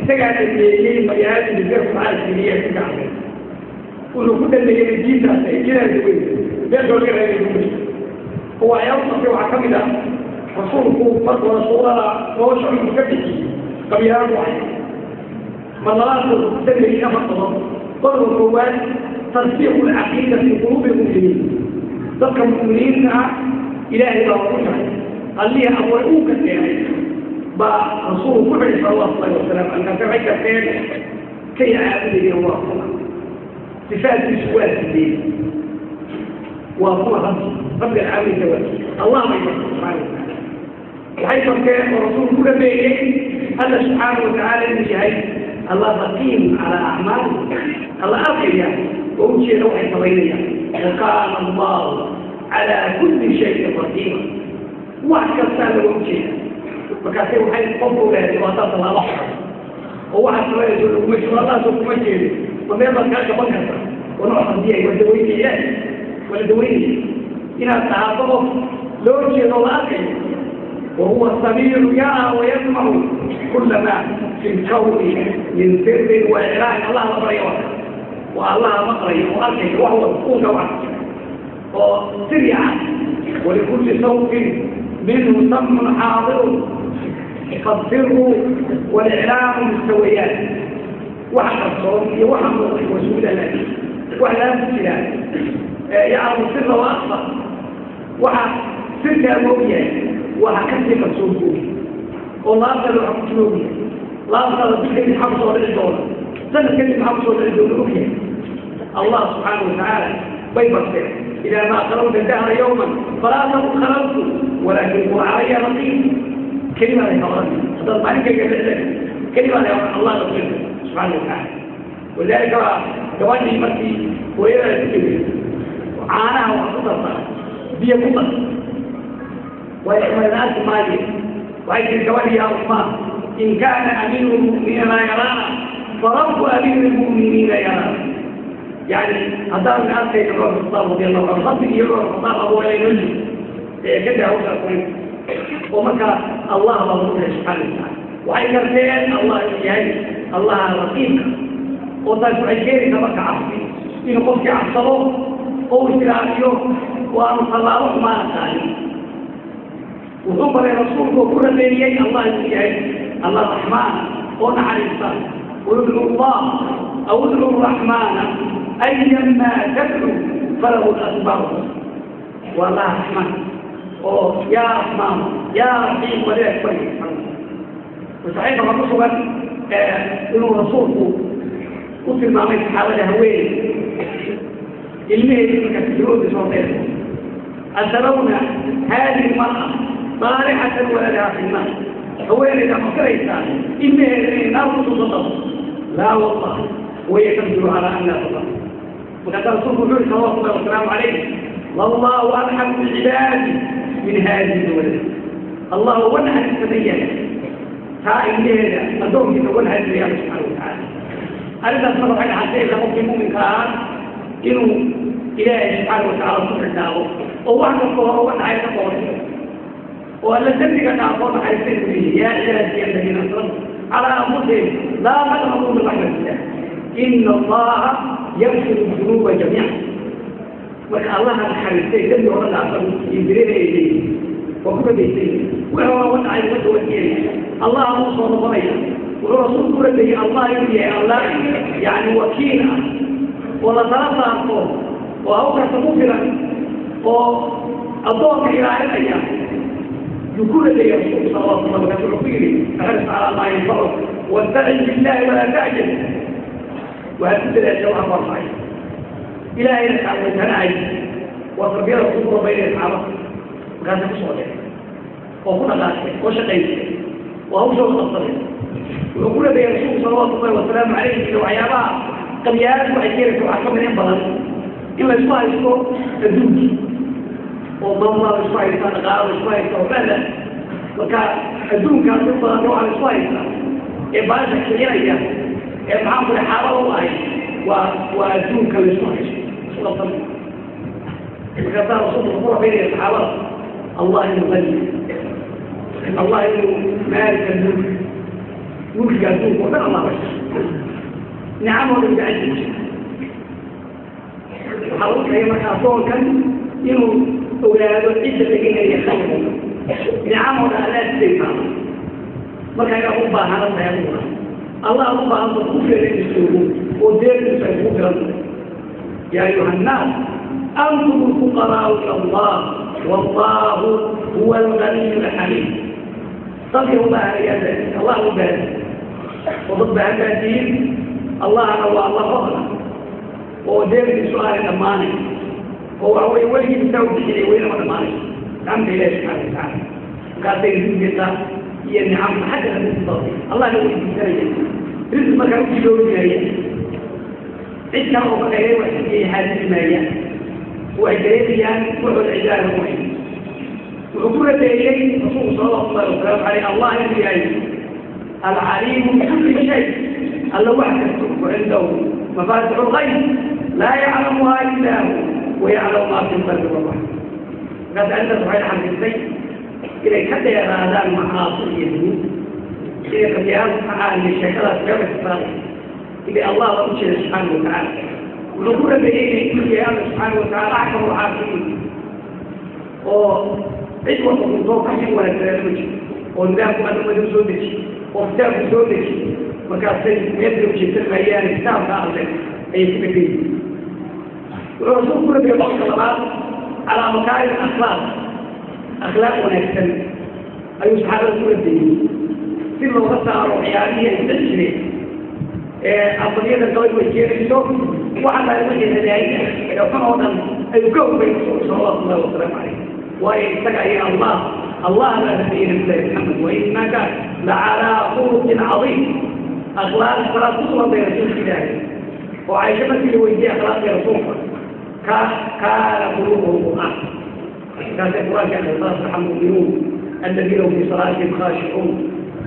isagaa dhameeyey mayaadii garku caalkiliya ku gacmay wuxuu ku dhandeeyey diintaas ay jilaasi wey meel looga reegay bui uwaayaalsanka waxaa ka mid ah rasuulku markuna suurada nolosha cunku ka bixiyey qabyaalad waay marlalaadkooda ku dhandeeyey afar todob qodobka koowaad tasbiiqu lcaqiida fii quluubi lmu'miniin dadka mu'miniinta ah ilaahay baa ku tahay allihii abway uu ka keenay baa rasuulku ku xidhi sal allahu alayhi wasalam alkaasa waxay ka keenay kay caabudayeen waa kuna sifaakiis waa sideed waa kuwa rabbi rabbi alcaalamiinka waa sideed allah bay marka subxaana watacaala waxay markeen oo rasuul ku dhameeyey alla subxaana watacaala inuu yahay allah raqiim calaa acmaalikum alla arkaya oo ujeeda waxay samaynayaan waqaana allahu calaa kulli shayin raqiima wax kastaa laga ujeeda markaase waxay qofka ogaatay waa taa tallaabo xaran oo waxaad samaynayso laguma kuma jeedo ma meel baad kaa qaban karta wanaxadiya waa daweynaya ilaahi inaad tahato qof loo jeedo la arkayo wahuwa samiicu yaa wayasmacu kula ma fi lkawni min sirin wa icraani allah la baraya waa waa allaha maqlayo oo arkayo wax wad uunka wax oo siri ah walikulli sawfin minhu samun xaadirun fasiru walicraamu mustaweeyaan wax qarsoon iyo waxa muuqay wasuula laadi wax laan ku jiraa yaclamu sirra wa akfar waxa sirkaaga og yahay waxa ka qarsoon boogi oo laaftaada waxa ku jira og yahay laaftaada bil kadib maxaa kusoo dhici doona sanad kadib maxaa kusoo dhici doona og allah subxaana watacaala bay barteen idaa maa khalawna dahra yawman falaa takun khalawtu walaakin kun calaya raqiib kelimaa lay habaran haddaad maalinkayga leexdeen kelimaa allah raqiib سبحانه وتعالى ولذلك gabadhii markii hooyadaas u tegay caanaha wax ku dartaa biyo ku dar way xumaynaasi maaye waxay tiri gabadhii yaa usmaan in kaana amiiru lmu'miniina yaraana farabku amiiru lmu'miniina yaraana yani haddaanu arkayna cumar khataab radiallahu anhu rabbigi iyo cumar khataab abu inoo jiro ee ka daa hawshaas oo markaa allah baa ku leehay waxay garteen allah inuu yahay allaha raqiibka oo taas waxay keenaysa marka cabsi inuu qofkii cabsado oo isiraaciyo waanu tallaabo xumaana qaalin wuxuu baray rasuulku oo ku oh, oh, rabeeyey allah inuu yahay allah raxmaan oo oh, naxariista udcu llah aw udcu raxmaana ayama tadcu falahu lasbaabu waa allaha raxmaan oo yaa raxmaan yaa raxiim waliaa kubaryay saxiixa ma eh, ku sugan inuu rasuulku u tilmaamay saxaabada haweeney ilmeheedi markaas jiroodi soo dheer atarawna haadihi mara daalixatan waladaha fi nnaar haweeneyda fakiraysaa ilmeheeda inay naar ku suusato laa wallah waya tabdiru calaa an laa tuqa markaasaa rasuulku wuxuu yihi salawatu llahi wasalaamu calayh wallahu arxam bicibaadi min haadihi walad allahu wanaxan samaya taa indheheeda addoonkiisa uga naxaysanayaan subxana watacaala arrintaas marka waxay dhaxayseeysa qofkii muminka ah inuu ilaahay subxaana watacaala ku xidhaabo oo wax kasta hore uga dhacay ka qoorto oo alla dembiga dhaafoo naxaysan weeye yaa ilaahii aladiina asrafu calaa anfusihim laa taqnaquu min raxmatillah ina allaha yagfiru dunuuba jamiica marka allaha naxariistay dembi hore dhaafsan iyo birada ay leeyihin allah buu soo noqonaya wuxuu rasuulku ulabeeyey allah inuu yahay allah yani wakiil ah oo la tala saarto oo hawkasta ku filan oo addoonka ilaalinaya yuu ku labeeyey rasuulku sala ala sala wuxuu ku yidhi axris calaa maa yanfacuk wastacin billahi walaa tacjal waa ku dadaaja waxa farfacay ilaahayna kaamutanaayi waa tarbiyada rasuulku rabayna saxaabada gaadha ku socday oo ku dhaqaaqay oo shaqaysay oo hawsha u qabsaday wuxuu ku leeyahay rasuulku salawaatu llahi wasalaamu calayhi iyo waxyaabaha qabyaalad waxay keenaysa waxaa kamid in badan in laysku haysto adduunki oo maamulaa la isku haysta dhaqaalo la isku haysta oo fahla marka adduunkaas in badan waxaa la isku ee baasha kicinaya ee maxaa kule xaalad u ahay waa waa adduunka la isku haysto isku qabsan markaasaa rasuulku wuxuu rabaynaya saxaabada الله المغني الله مالك الملك ملك يسوق ومن الله بشر نعمه بالتعجل حروف هي مخاصوة إنه أولاده عدة إلى يخلق نعمه لا تسيطر marka inaad u baahanad tahay buura allah u baahan bad ku feenaysuugu oo deegiisa ay ku filan yaa ayuha annaas antum lfuqaraau ila allah والله هو الغني الحميد صلوا الله على يدك الله مبارك وضد هذا الدين الله روى الله فضلا وهو دير السؤال الأماني هو هو يولي يساوي بشيء وين الأماني الحمد لله سبحانه وتعالى قال دير الزنقة هي النعم حتى لم تستطيع الله يولي يساوي رزق ما كان في دور جاية إذ كان وفق إليه وحكي هذه الماليات way dareemayaan wuxuuna cibaada ku hay wuxuu ku radeeyey rasuulku salawatu llahi wasalaamu aleyh allah inuu yahay alcaliimu bikulli shay alla wax kasto wa cindahu mafaatixu lgayb laa yaclamuhaa ilaa hu wayaclamu maa fi lqalbi walbax markaas arintaas waxay xamistay inay ka dheeraadaan macaasi iyo dunuud sida qadiyaal maxaa sheekadaas kaga ixtisaabay inay allah la u jeeda subxaanahu wa lagu dhameeyey inay kuligay alla subxaana watacaala axkamu xaakimin oo cid walba kuntoo ka xil wanaagsanaan ma oo nidaamku adamadau soo deji oo kitaabku soo deji markaasay meedna ujeegsan maayaane kitaabka alle ayay ku dhegay wuxuu rasuul ku rabiyay qofka labaad calaa makaarim akhlaaq akhlaaq wanaagsan ayuu saxaabada ku rabeeyey si looga saaro waxyaabihii ay san jireen aqbaliyada kale way sheegayso wax allaale wixii hadaayina dhan oo dhan ay uga hobayso salawatu llahi wasalaamu calayh waayo isaga ayaa allah allah baa hadiyey nabilahi maxamed wa la calaa khuluqin cadiim akhlaaq akhlaaq ku sugan rasuulka ilaahay oo caisho markii la weydiiyey akhlaaqii rasuulka ka kaana quluubuhu qur'aan markaasay qur'aanka akhlaaqsaxa mu'minuun aladiina hum fi salaatihim khaashicuun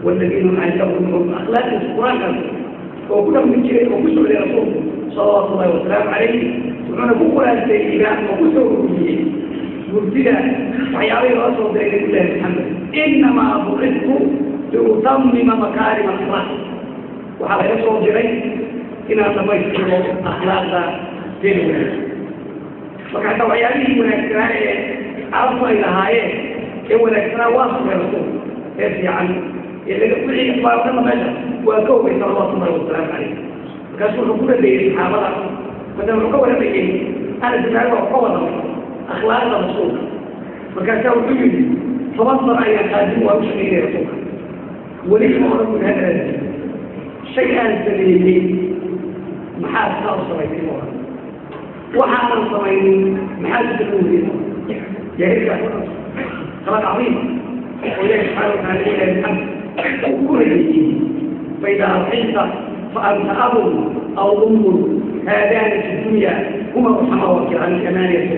والذين هم عن ربهم اخلاق القران oo ku dhaqmi jiray oo ku ley rasuulku salawaatu llahi wasalaamu calayh wuxuuna ku quraanteeyeyba oo soo ururiyey murtida waxyaabahi loo soo diray nabilahi maxamed inamaa bucidtu liutamima makaarima akhlaaq waxaa laga soo diray inaan dhamaystiro akhlaaqda deli wanaagsan marka hata waxyaabihii wanaagsanaa ee carabtu ay lahaayeen ee wanaagsanaa waa sugay rasuulku ee fiican ee laga wixii baabna meesha waa ka hubaysa allah subxaana wasalaamu calayh wuxuu ku dhabeeyey saxaabada mada wuxuu ka waramayay anas ibn ka wadamay akhlaaqda rasuulka markaasaa wuxuu yidhi toban sano ayaa qaadim waa u rasuulka weli ma oran buu hadaada shay aan sameeyey maxaa saa u samaysay ma oran waxa aan samaynin maxaa usaga weliye ma oran yaa hirkaas oo ilaahi subxaana wataala ilahi alxamd ku haleejiye faidaa raximta fa anta abun aw umun haadaani fi dunya huma uxamawaki can kamaaniyata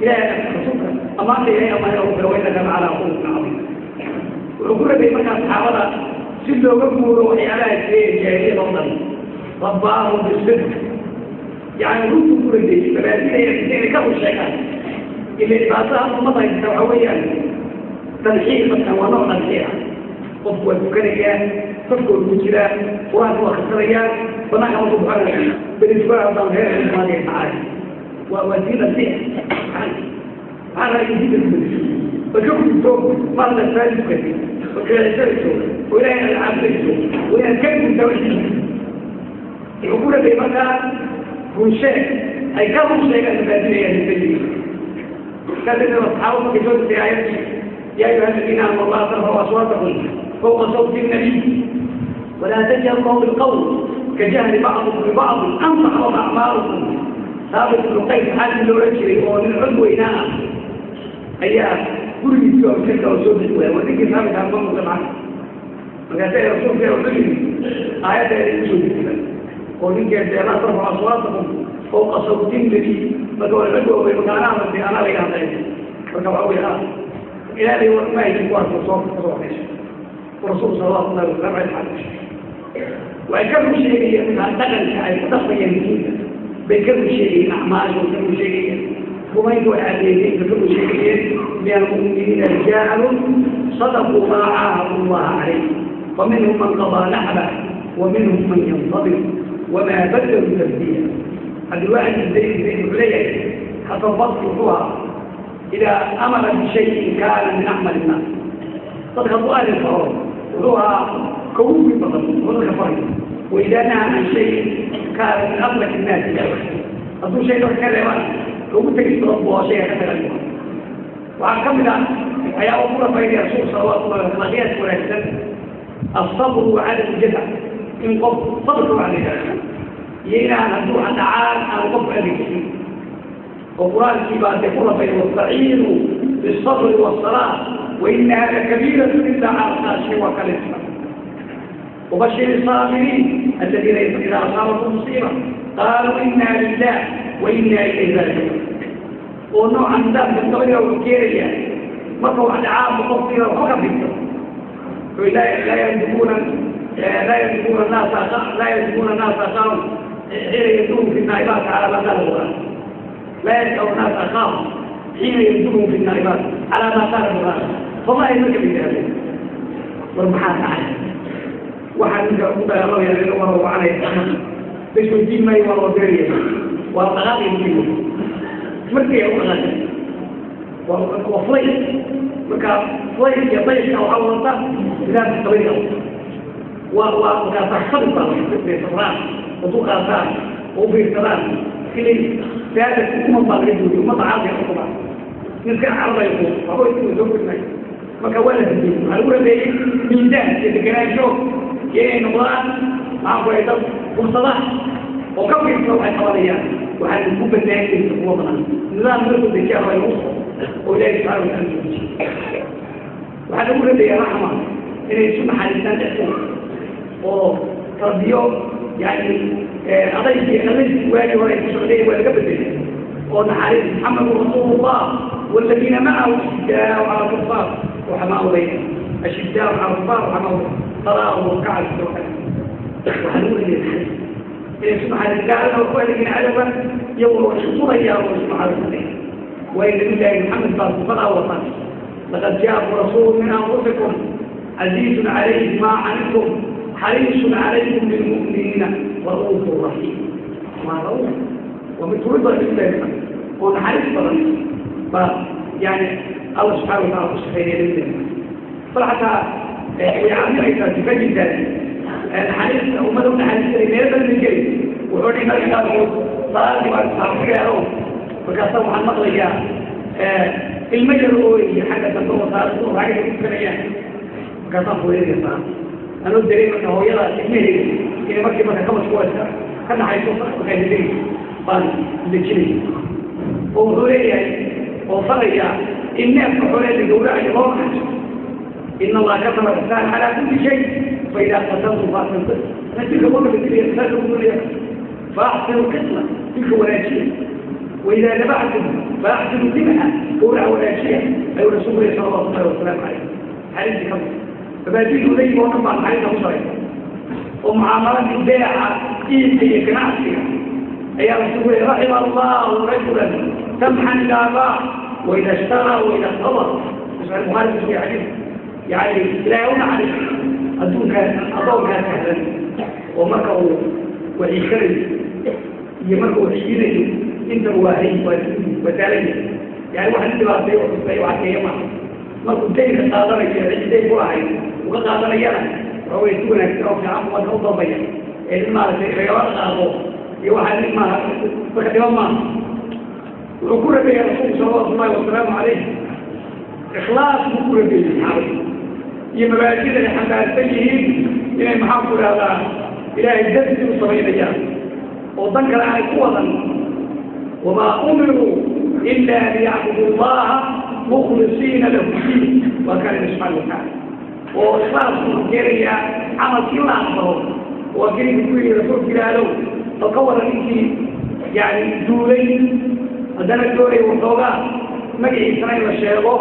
ilahay asuka amaanta ilahay amaana u galway lagama calaa qulubin cadiim wuxuu ku rabay markaa saxaabada si looga guuro waxyaalaha jireeya jaahiliyada o dhan rabbaahum bisbirk yani runtu ku radeeyey mabaadinaya bidiri ka u sheegaan ila dhibaataha haysata waxa weeyaan dalxiiq dadkan waa nooc dalxiiqa qofku waa tukanayaa safkoo ugu jiraa furahaas waa kasanayaa bannaanka marku buxanaya belisfaadaan reer imaanaya tacaay waa waa dii nasiix maxaa raaya diinka ku badiso baka kudunto maadla saaliskani bakaleesanayso oo ilaahay aad caabinayso oo inaad ka guntaa waxiisa wuxuu ku rabay markaa runsheeg ay ka runsheegaan mabaadinayaan ibadiisa markaa dadka asxaabadu kasoo dutay aayadii yaa ayuha aladiina aamanu allaha tarfau aswaatakum فوق صوت النبي ولا تجهروا بالقول كجهل بعضكم ببعض أن تحرم أعماركم ثابت بن قيس حال لو ومن عضو إناء أيها كل يوم شكا وصوت الوية وذلك ثابت عن مصر معنا وقالت يا رسول يا رسول آيات يا رسول قولين كيف لا ترفع أصواتكم فوق صوت النبي فدول العدوى بالمقارنة بأنا لك هذا وكما أولي هذا إلهي وما يجب أن تصوف تصوف rasuulku sal ala slam labcad way ka run sheegayeen dhaqanka ay ku dhaqmayeen diinta bay ka run sheegayeen acmaasha way ka run sheegayeen rumaynta way adeegeen ka run sheegayeen min almu'miniina rijaalun sadaquu maa caahadu allaha calayh faminhum man qadaa naxba wa man yantabir wamaa badalu tabdiila haddii waaxid wuxuu leeyahay hatabad wuxuu ahaa idaa amara bishayin kaana min acmal innaas dadka du'aalin karo ظهرها كون بالبطن وضع الفرق وإذا نهى عن شيء كان من أغلق الناس أظن شيء لو كان يوان كون تجد ربها شيء خطر اليوم وأكمل أيا أمور بين الرسول صلى الله عليه وسلم الصبر على الجدع إن قبل صبر على الجدع يلا نبدو أن عال أن قبل الكثير وقرآن كيف أن تكون بين الصعير والصلاة وإنها لكبيرة إلا على الخاشع وكالإسلام وبشر الصابرين الذين إذا أصابتهم مصيبة قالوا إنا لله وإنا إليه راجعون ونوعا ده من الدولة والكيريا مرة واحدة عام وقفتنا لا لا يندبون لا يندبون الناس لا يندبون الناس أخاهم حين يندبون في النائبات على ما قالوا لا يندبون الناس أخاهم حين يندبون في النائبات على ما قالوا wallahi marka la war maxaa dhacay waxaa ninka ugu dagaalamaya reer umar oo wacnay dashwaydiin maayo waa wadeeraya waa dhaqaaqi mukiiwo markii u dhaqaaqi waa waa fulay marka fulay iyo dayska waxaa wadata ilaah qabayga waa waa markaasaa xabis baa lasabraan waduqaataan oo ufiirsadaan kili saadadka umad baa laga joogiya ummadda caafiga ukumar niska carabaya waxba isku soo kordinaya marka waa la hadiyey waxaa lagu rabeeyey miisaan iyo deganaansho iyo inay noqdaan maxaan ku ray dad fursadaha oo ka fiirsa waxay qabanayaan waxaa lagu badbaadinaysa kuwa badan nidaam markuu dejiya waa lagu soo oo ilaahi subxana wataala jooji waxaa lagu rabeeya raxma inay isu naxariistaan dadkooda oo rabiyo yani adaysi adaysi waagi hore ku socday waa laga bedbelay oo naxariis maxamed rasuulullah والذين معه شداء على الكفار وحماء بينهم أشداء على الكفار وحماء تراه وقع السوء وحنون للحزن إذا سبحان الله وقوع لكن عجبا يوم شطورا يا رب سبحانه وتعالى وإن لله محمد صلى الله عليه وسلم لقد جاءكم رسول من أنفسكم عزيز عليه ما عنكم حريص عليكم بالمؤمنين رؤوف رحيم ما رؤوف ومتوضع لله محمد ونحرص برحيم baa yani alla subxana wataala ku shaqeeya bal hataa way camiraysaa sifadiisaas naxariista ummada u naxariisanay meel badan geli wuxuu dhi marka qaarkood salaadii baa saafgeerow markaasa waxaan maqlayaa ilmo yar ooyi xagga dambe oo salaada u kukanayaan markaasaan fuulinaya salaada anuu dareey marka hooyadaa ilmaheyda inay markii marka kabashku ka naxayso waxay degey baan dejinay oo wuxuu leeyahay وصلك الناس حلال الدولة أجرام إن الله كتب الإحسان على كل شيء فإذا قتلتم فأحسن القسمة نتيجة قلنا بالتالي يحتاجوا كل فأحسن القسمة تلك ولا شيء وإذا ذبحتم فأحسنوا ذبحا أولى ولا شيء أي رسول الله صلى الله عليه وسلم عليه حديث خمسة فباتيجوا زي ما هم مع الحديث مصرية ومعاملات البيعة إيه هي كناعة فيها أي رسول الله رحم الله رجلا تمحى إذا باع وإذا اشترى وإذا اقتضى المهندس يعرف يعني لا ينعرف أدوك أضوك هكذا ومكروا وعشرين يمكروا عشرين inta waahay wasaaladii yani waxaa dhibaatay oo xusbay waa keeyama markuu daynka qaadanayo ciday ku ahayd uga qaadanayana waxaway si wanaagsan oo fiican umadka u dambeya ee in maaragtay reeba qaado iyo waxaa nin maaha wax dhiba maaha wuxuu ku rabeeyaa rasuulku salawatu ullahi wasalaamu calayh ikhlaas buu ku rabeeyey saxaabada iyo mabaadida ay xambaarsan yihiin inay maxaa ku ihahdaa ilaahay darsi u samaynayaan oo dan kale aanay ku wadan wamaa umiruu ila liyacbudu llaha mukhlisiina lahu diin waa kaan ila subxana watacaala oo ikhlaasku keenayaa camalki in la aqbalo waa keliga ku yihi rasuulku ilaalow oo ka wadan ninkii yani duulay haddana doonaya waxoogaa magaciisana in la sheego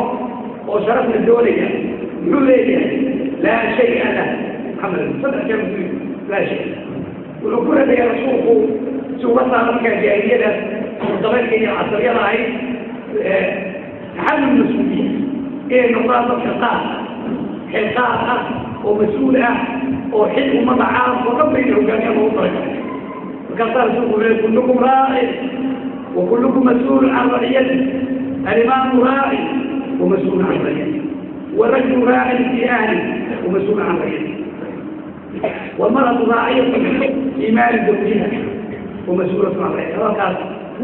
oo sharafna doonaya muxuu leeyahay laa shaya lah xamal sadexka muslim laa shay wuxuu ku radayaa rasuulku si uga saa markaa jaahiliyada mutabalka iyo casriyada ahayd eh, taxamul mas-uuliya inay noqdaan dadka qaar xilqaar ah oo mas-uul ah oo xil ummadda caalamka oo dhan bayna hogaamiyaan loogu talagalay markaasaa rasuulku le kullukum raaci وكلكم مسؤول عن رعيته الإمام راعي ومسؤول عن رعيته والرجل راعي في أهله ومسؤول عن رعيته والمرأة راعية في مال زوجها ومسؤولة عن رعيتها وكذا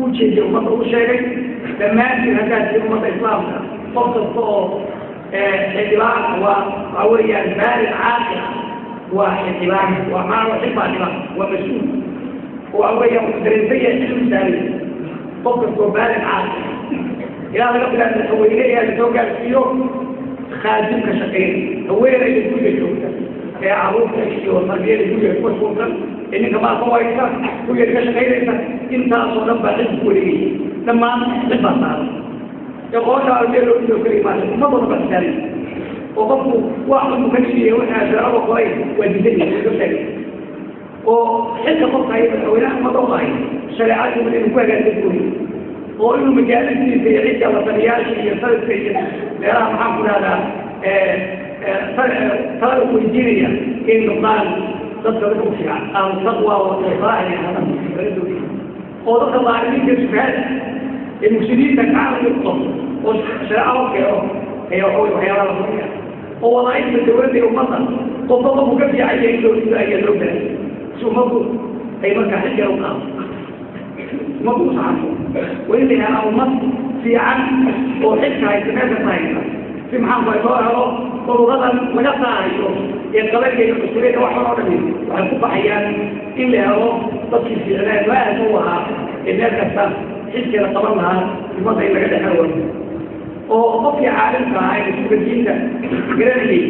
كل شيء ومطر وشيء لما يأتي هكذا في أمة الإسلام فقط الطور الإباع وعوري المال العاقل والإباع ومع وحبة الإباع ومسؤول وعوري مدرسية المثالية qofka koobaale caala ilaa laga bilaabta haweyne ayaa lasoo gaarsiiyo khaadimka shaqeyn haweenayda guriga joogta ee caruurta iyo margeeda guriga ku mashquulsan ee ninka baa ka waysa gurigeeda ka shaqaynaysa intaasoo dhan baa cid ku dhammaan cid baa saaran ee qooshaa dee loo dhigo keliya maata uma badan baa saaran oo qofku waa xunku ka dhigaya waxaa sharcaba qoray waa didanaya oo xilka qofka madaxweynaha madoonahay shareecadiiba inuu ku hagaajin oo inuu majaalisiisa iyo cidda wataniyaasha iyo sanadka iyo meelaha maxaan ku dhahdaa talada weydiinaya in noqdaan dadka dadku fiican aaltaqwa wasaahaya hadan kala oo dadka maalimiinta sufaada ee muslimiinta kacala noqdo oo shareeca loo keeno ayaa waxawey waxyaabaha la furiya oo wadaa'ifta dawladda ee ummadda qofba qofku ka fiican yahay indoolisa ayaa loo baahay umadu ay markaa xil yar u qaado umadu usacafo waa in la yihahda ummad fiican oo xilka haysameedka tahaysa si maxaan kua soo helo ururadan laga saarayo ee qabankeeda muslimeena waxan oo dhami waxay ku baxayaan in la helo dadkii fiicnaa maaham u ahaa ee meel kasta xilkeeda qaban lahaa ummadda in laga dhexawa oo qofkii caalimka ahaa ee masuuga diinta garanayay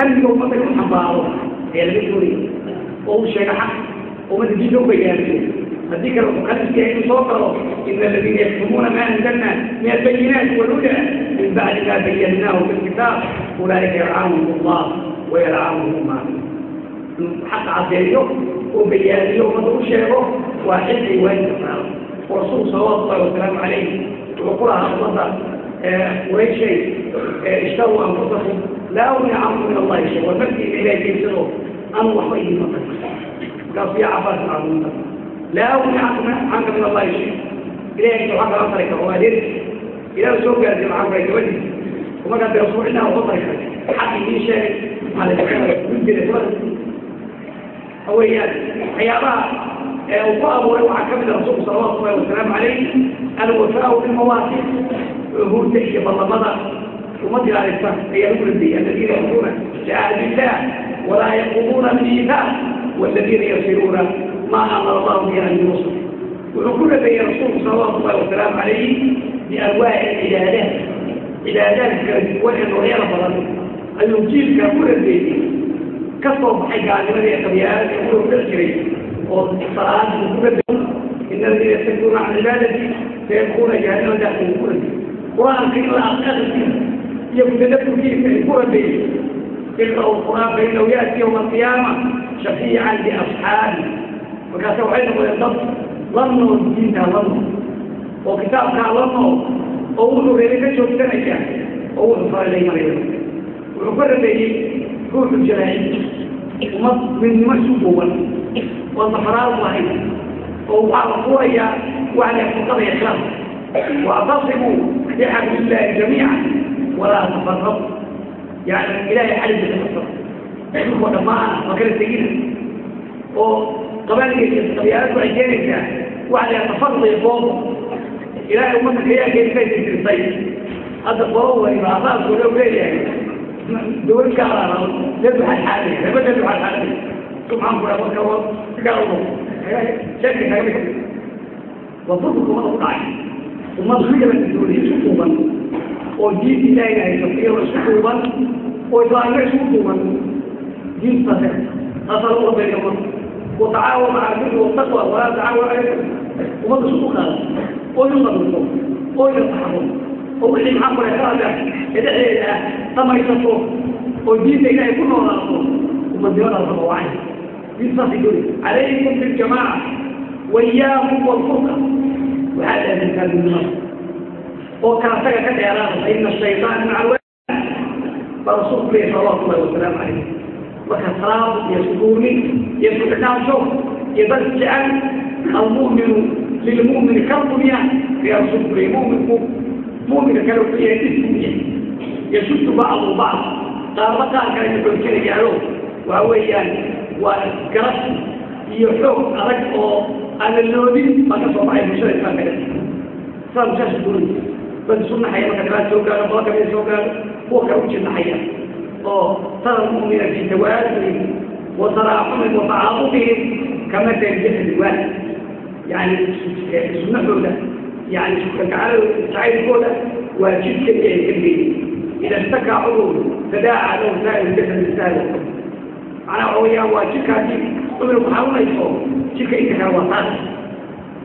hamdiga ummadda ku xambaaro ayaa laga doonaya oo u sheega xaq umadiisa u bayaansiyo haddii kale wuxuu khaliska inuu soo qalo ina aladiina yaxkumuuna ma anzalna min albayinaat walhuda min bacdi ma bayannaahu fi lkitaab ulaaika yalcanuhum allah wayalcanuhuma inuu xaq cadeeyo oo bayaaniyo ummadda u sheego waa xil ay rasuul salawatu wasalaamu calayh wuxuu ku lahaa ummadda qurayshay ishtaw anfusakum laa ugni min allahi shay war markii ilaah jeysado أن وحيه فقط قال في عباس العظيم لا أقول عنك عنك من الله شيء إليك تحق أمرك ووالدك إلى سوق يزم عمرك وجهك وما قد يصبح إلا وطرك حق في شيء على الكلام يمكن هو يعني حيارات وقابوا روعة كبيرة رسول صلى الله عليه وسلم عليه الوفاء بالمواثيق هو تحيي بالله مضى ومضي على الفهم هي الأمر الذي الذين يقولون لأهل الله ولا يقومون بميثاق والذين يصلون ما أمر الله به عن الرسل وحكم بين الرسول صلوات الله والسلام عليه بانواع العبادات عبادات كانت وجد غير فرد الانجيل كابول البيت كفوا بحق عن هذه القبيلات يقولوا تذكري والصلاه ان الذين يستكبرون عن عبادتي فيبقون جهنم داخل الكره قران كريم لا اقل يكون تدبر فيه في الكره اقرأوا القرآن فإنه يأتي يوم alqiyaama shafiican liasxaabi markaase waxay noqodeen dad lannow diintaa lannow oo kitaabkaa lannow oo wuxuu reebay ka joogsanaya oo wuxuu faralay maraya wuxuu ka rabeeyey ruuxu jalaay ummad midnimo isu gowan oo safaraad lahayd oo waxaa la furayaa waxle furqada ikhlas waatasimu bixablillahi jamiica walaa tafaraqu yani ilaahay xalisa kaso oo dhammaan ma kala tegina oo qabaalgeeda waxay keenaysaa waxa la tafardiya boobo ilaahay ummadka kayaa geedkay tirtirsay hadda qolo waliba asaaskoo leeyahay dowlad alaala dad waxaa xaalaya labada dad waxaa xaalaya marka kaa umo shaki kaga wadudu kumada ku dhacay ummad xilliban duuliyay ku tuuban وجيب إليه أي تقير شكوبا ويطالع شكوبا جيب صحيح أثر الله بين الأمر وتعاون على البر والتقوى ولا تعاون على الإثم وما تشوفوا خالص ويوضع بالصوم ويصحبون وكل محمد يتابع يدعي طمع يصوم وجيب إليه كله على الصوم ومن ديونا الربوعين جيب صحيح عليكم بالجماعة وإياكم والفرقة وهذا من كلام النصر oo kala saga ka dheeraanaysa ina shaytaan maca rasuulku leeya salawatu ullahi wasalaamu calayh marka salaadu iyo sukuurni iyo sudxaasho iyo dad jecel almu'minu lilmu'mini ka dunya ayaa rasuulku leeya mu'minku mu'minka kale wuxuu yahay isdunya yashuddu bacdu bacd qaarba qaar kale ka dhoojinayaano weeyaan waa garab iyo xoog adag oo aan la loodin baa ka soo baxay bulshada islaamka saas mushaashi duulisa bal isu naxaya marka dhibaat soo gaaro bala kale soo gaaro kuwa kale u jirnaxaya oo tara mumina fi tawaasihim wa taraaxumihim wa tacaatufihim kama darjata liwaal yani isnaxooda yani isukakacadooda jacaylkooda waa jidka iyo ay ida istaka cudur tadaaca lahu saa'ir jasad misaalo macnaha waxa weeyaan waa jidka haddii cudur ku xanuunayso jidka inta kale waa taas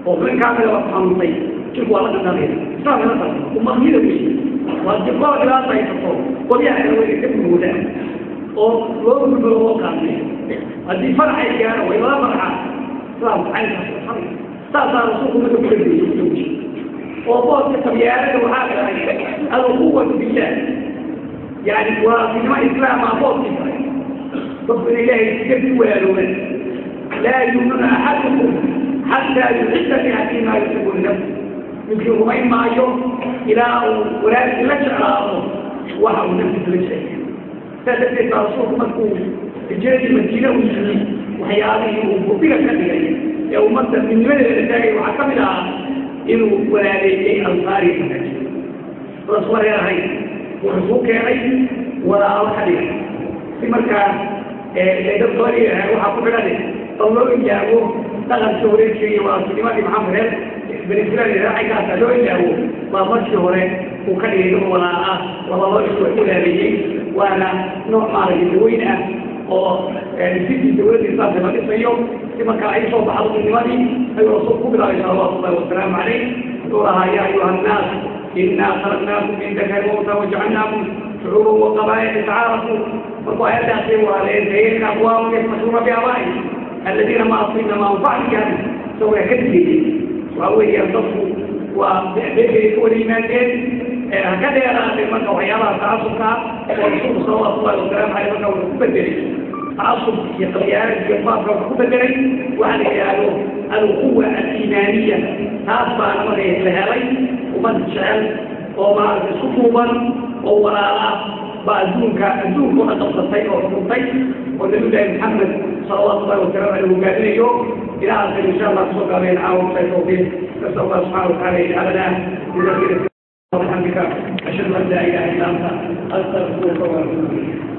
oo dhankaasina la fahantay jirku waa la dhaqanaya islaamkana taas umahiyada weyse waa jirkooda dhibaata haysato qolyaha haweenka ka gurmoodaa oo loo gurmado loo qaatay haddii farax ay gaaro way lala farxaan islaamku caynkaas wasanay saasaa rasuulku marka ku dhageeyay zawji oo booska tabiyaarada waxaa dhahay alquwatu billah yani waa midnimo islaama booskii kale dadku in ilaahay iska ku waalooban laa yuuminu axadukum xataa yuxiba bihabii maa yuxibu nafs ninkii rumayn maayo ilaa uu wanaagii la jeclaado waxa uu naftiisa la jeceliya saa darteed baa rasuulku markuu hijradii madiina u yimi waxyaalihii uu kubiga ka dhigay ee ummadda midnimadeeda taagay waxaa ka mid ahaa inuu wanaageeyey ansaari manaaji la soo reerahay wuxuu ku keenay walaalo ka dhigay si markaa dadkoodii waxaa ku xidhan in dhaqankii wareejiga waa walaasinimadii maxaa mareer venezuela loo ilaawo waa markii hore uu ka dhigay dum walaa ah labadoo isoo ilaabeeyey waana nooc maaragti daweyn ah oo sidii dawladda saasa la dhisayo si markaa ay soo baxdo midnimadii ayuu rasuul ku bilaabay salawatu ullahi wasalaamu caleyh wuxuu lahaa yaa ayuha annaas inaa khalaqnaakum min dakarin wauta wajacalnaakum shucuuban waqabaa'ila tacaarafu markuu aayaddaasi waa leen dayeerka abwaabka yaftashuuna biabaa'i aladiina ma asiibna ma anfacni gaari isagaa ka jeeyey waa weeyaan dadku waa beegay ka wada yimaadeen ka dheeraatay marka waxyaabaha taasubkaa oo rasuulku salawatu ullahi wasalaamu aley marka wuxuu ku bedelay taasub iyo qaliyaanad iyo baabka wuxuu ku bedelay waxa la yidhaahdo alquwa aliimaaniya taas baana marka la helay umad jecel oo maaragta isku duuban oo walaala baa adduunka adduunka udhaqabsatay oo xuruntay oo nabiyullaahi maxamed salawaatu ullahi wasalaamu aleh hogaadinayo ilaahaasay insha allah kusoo gaabeen caawinta tawfiiq nasal allah subxana wataala ijcalana min alxamdika ashhadu an laa ilaha illa anta astaqfiruka waatuubu ilayk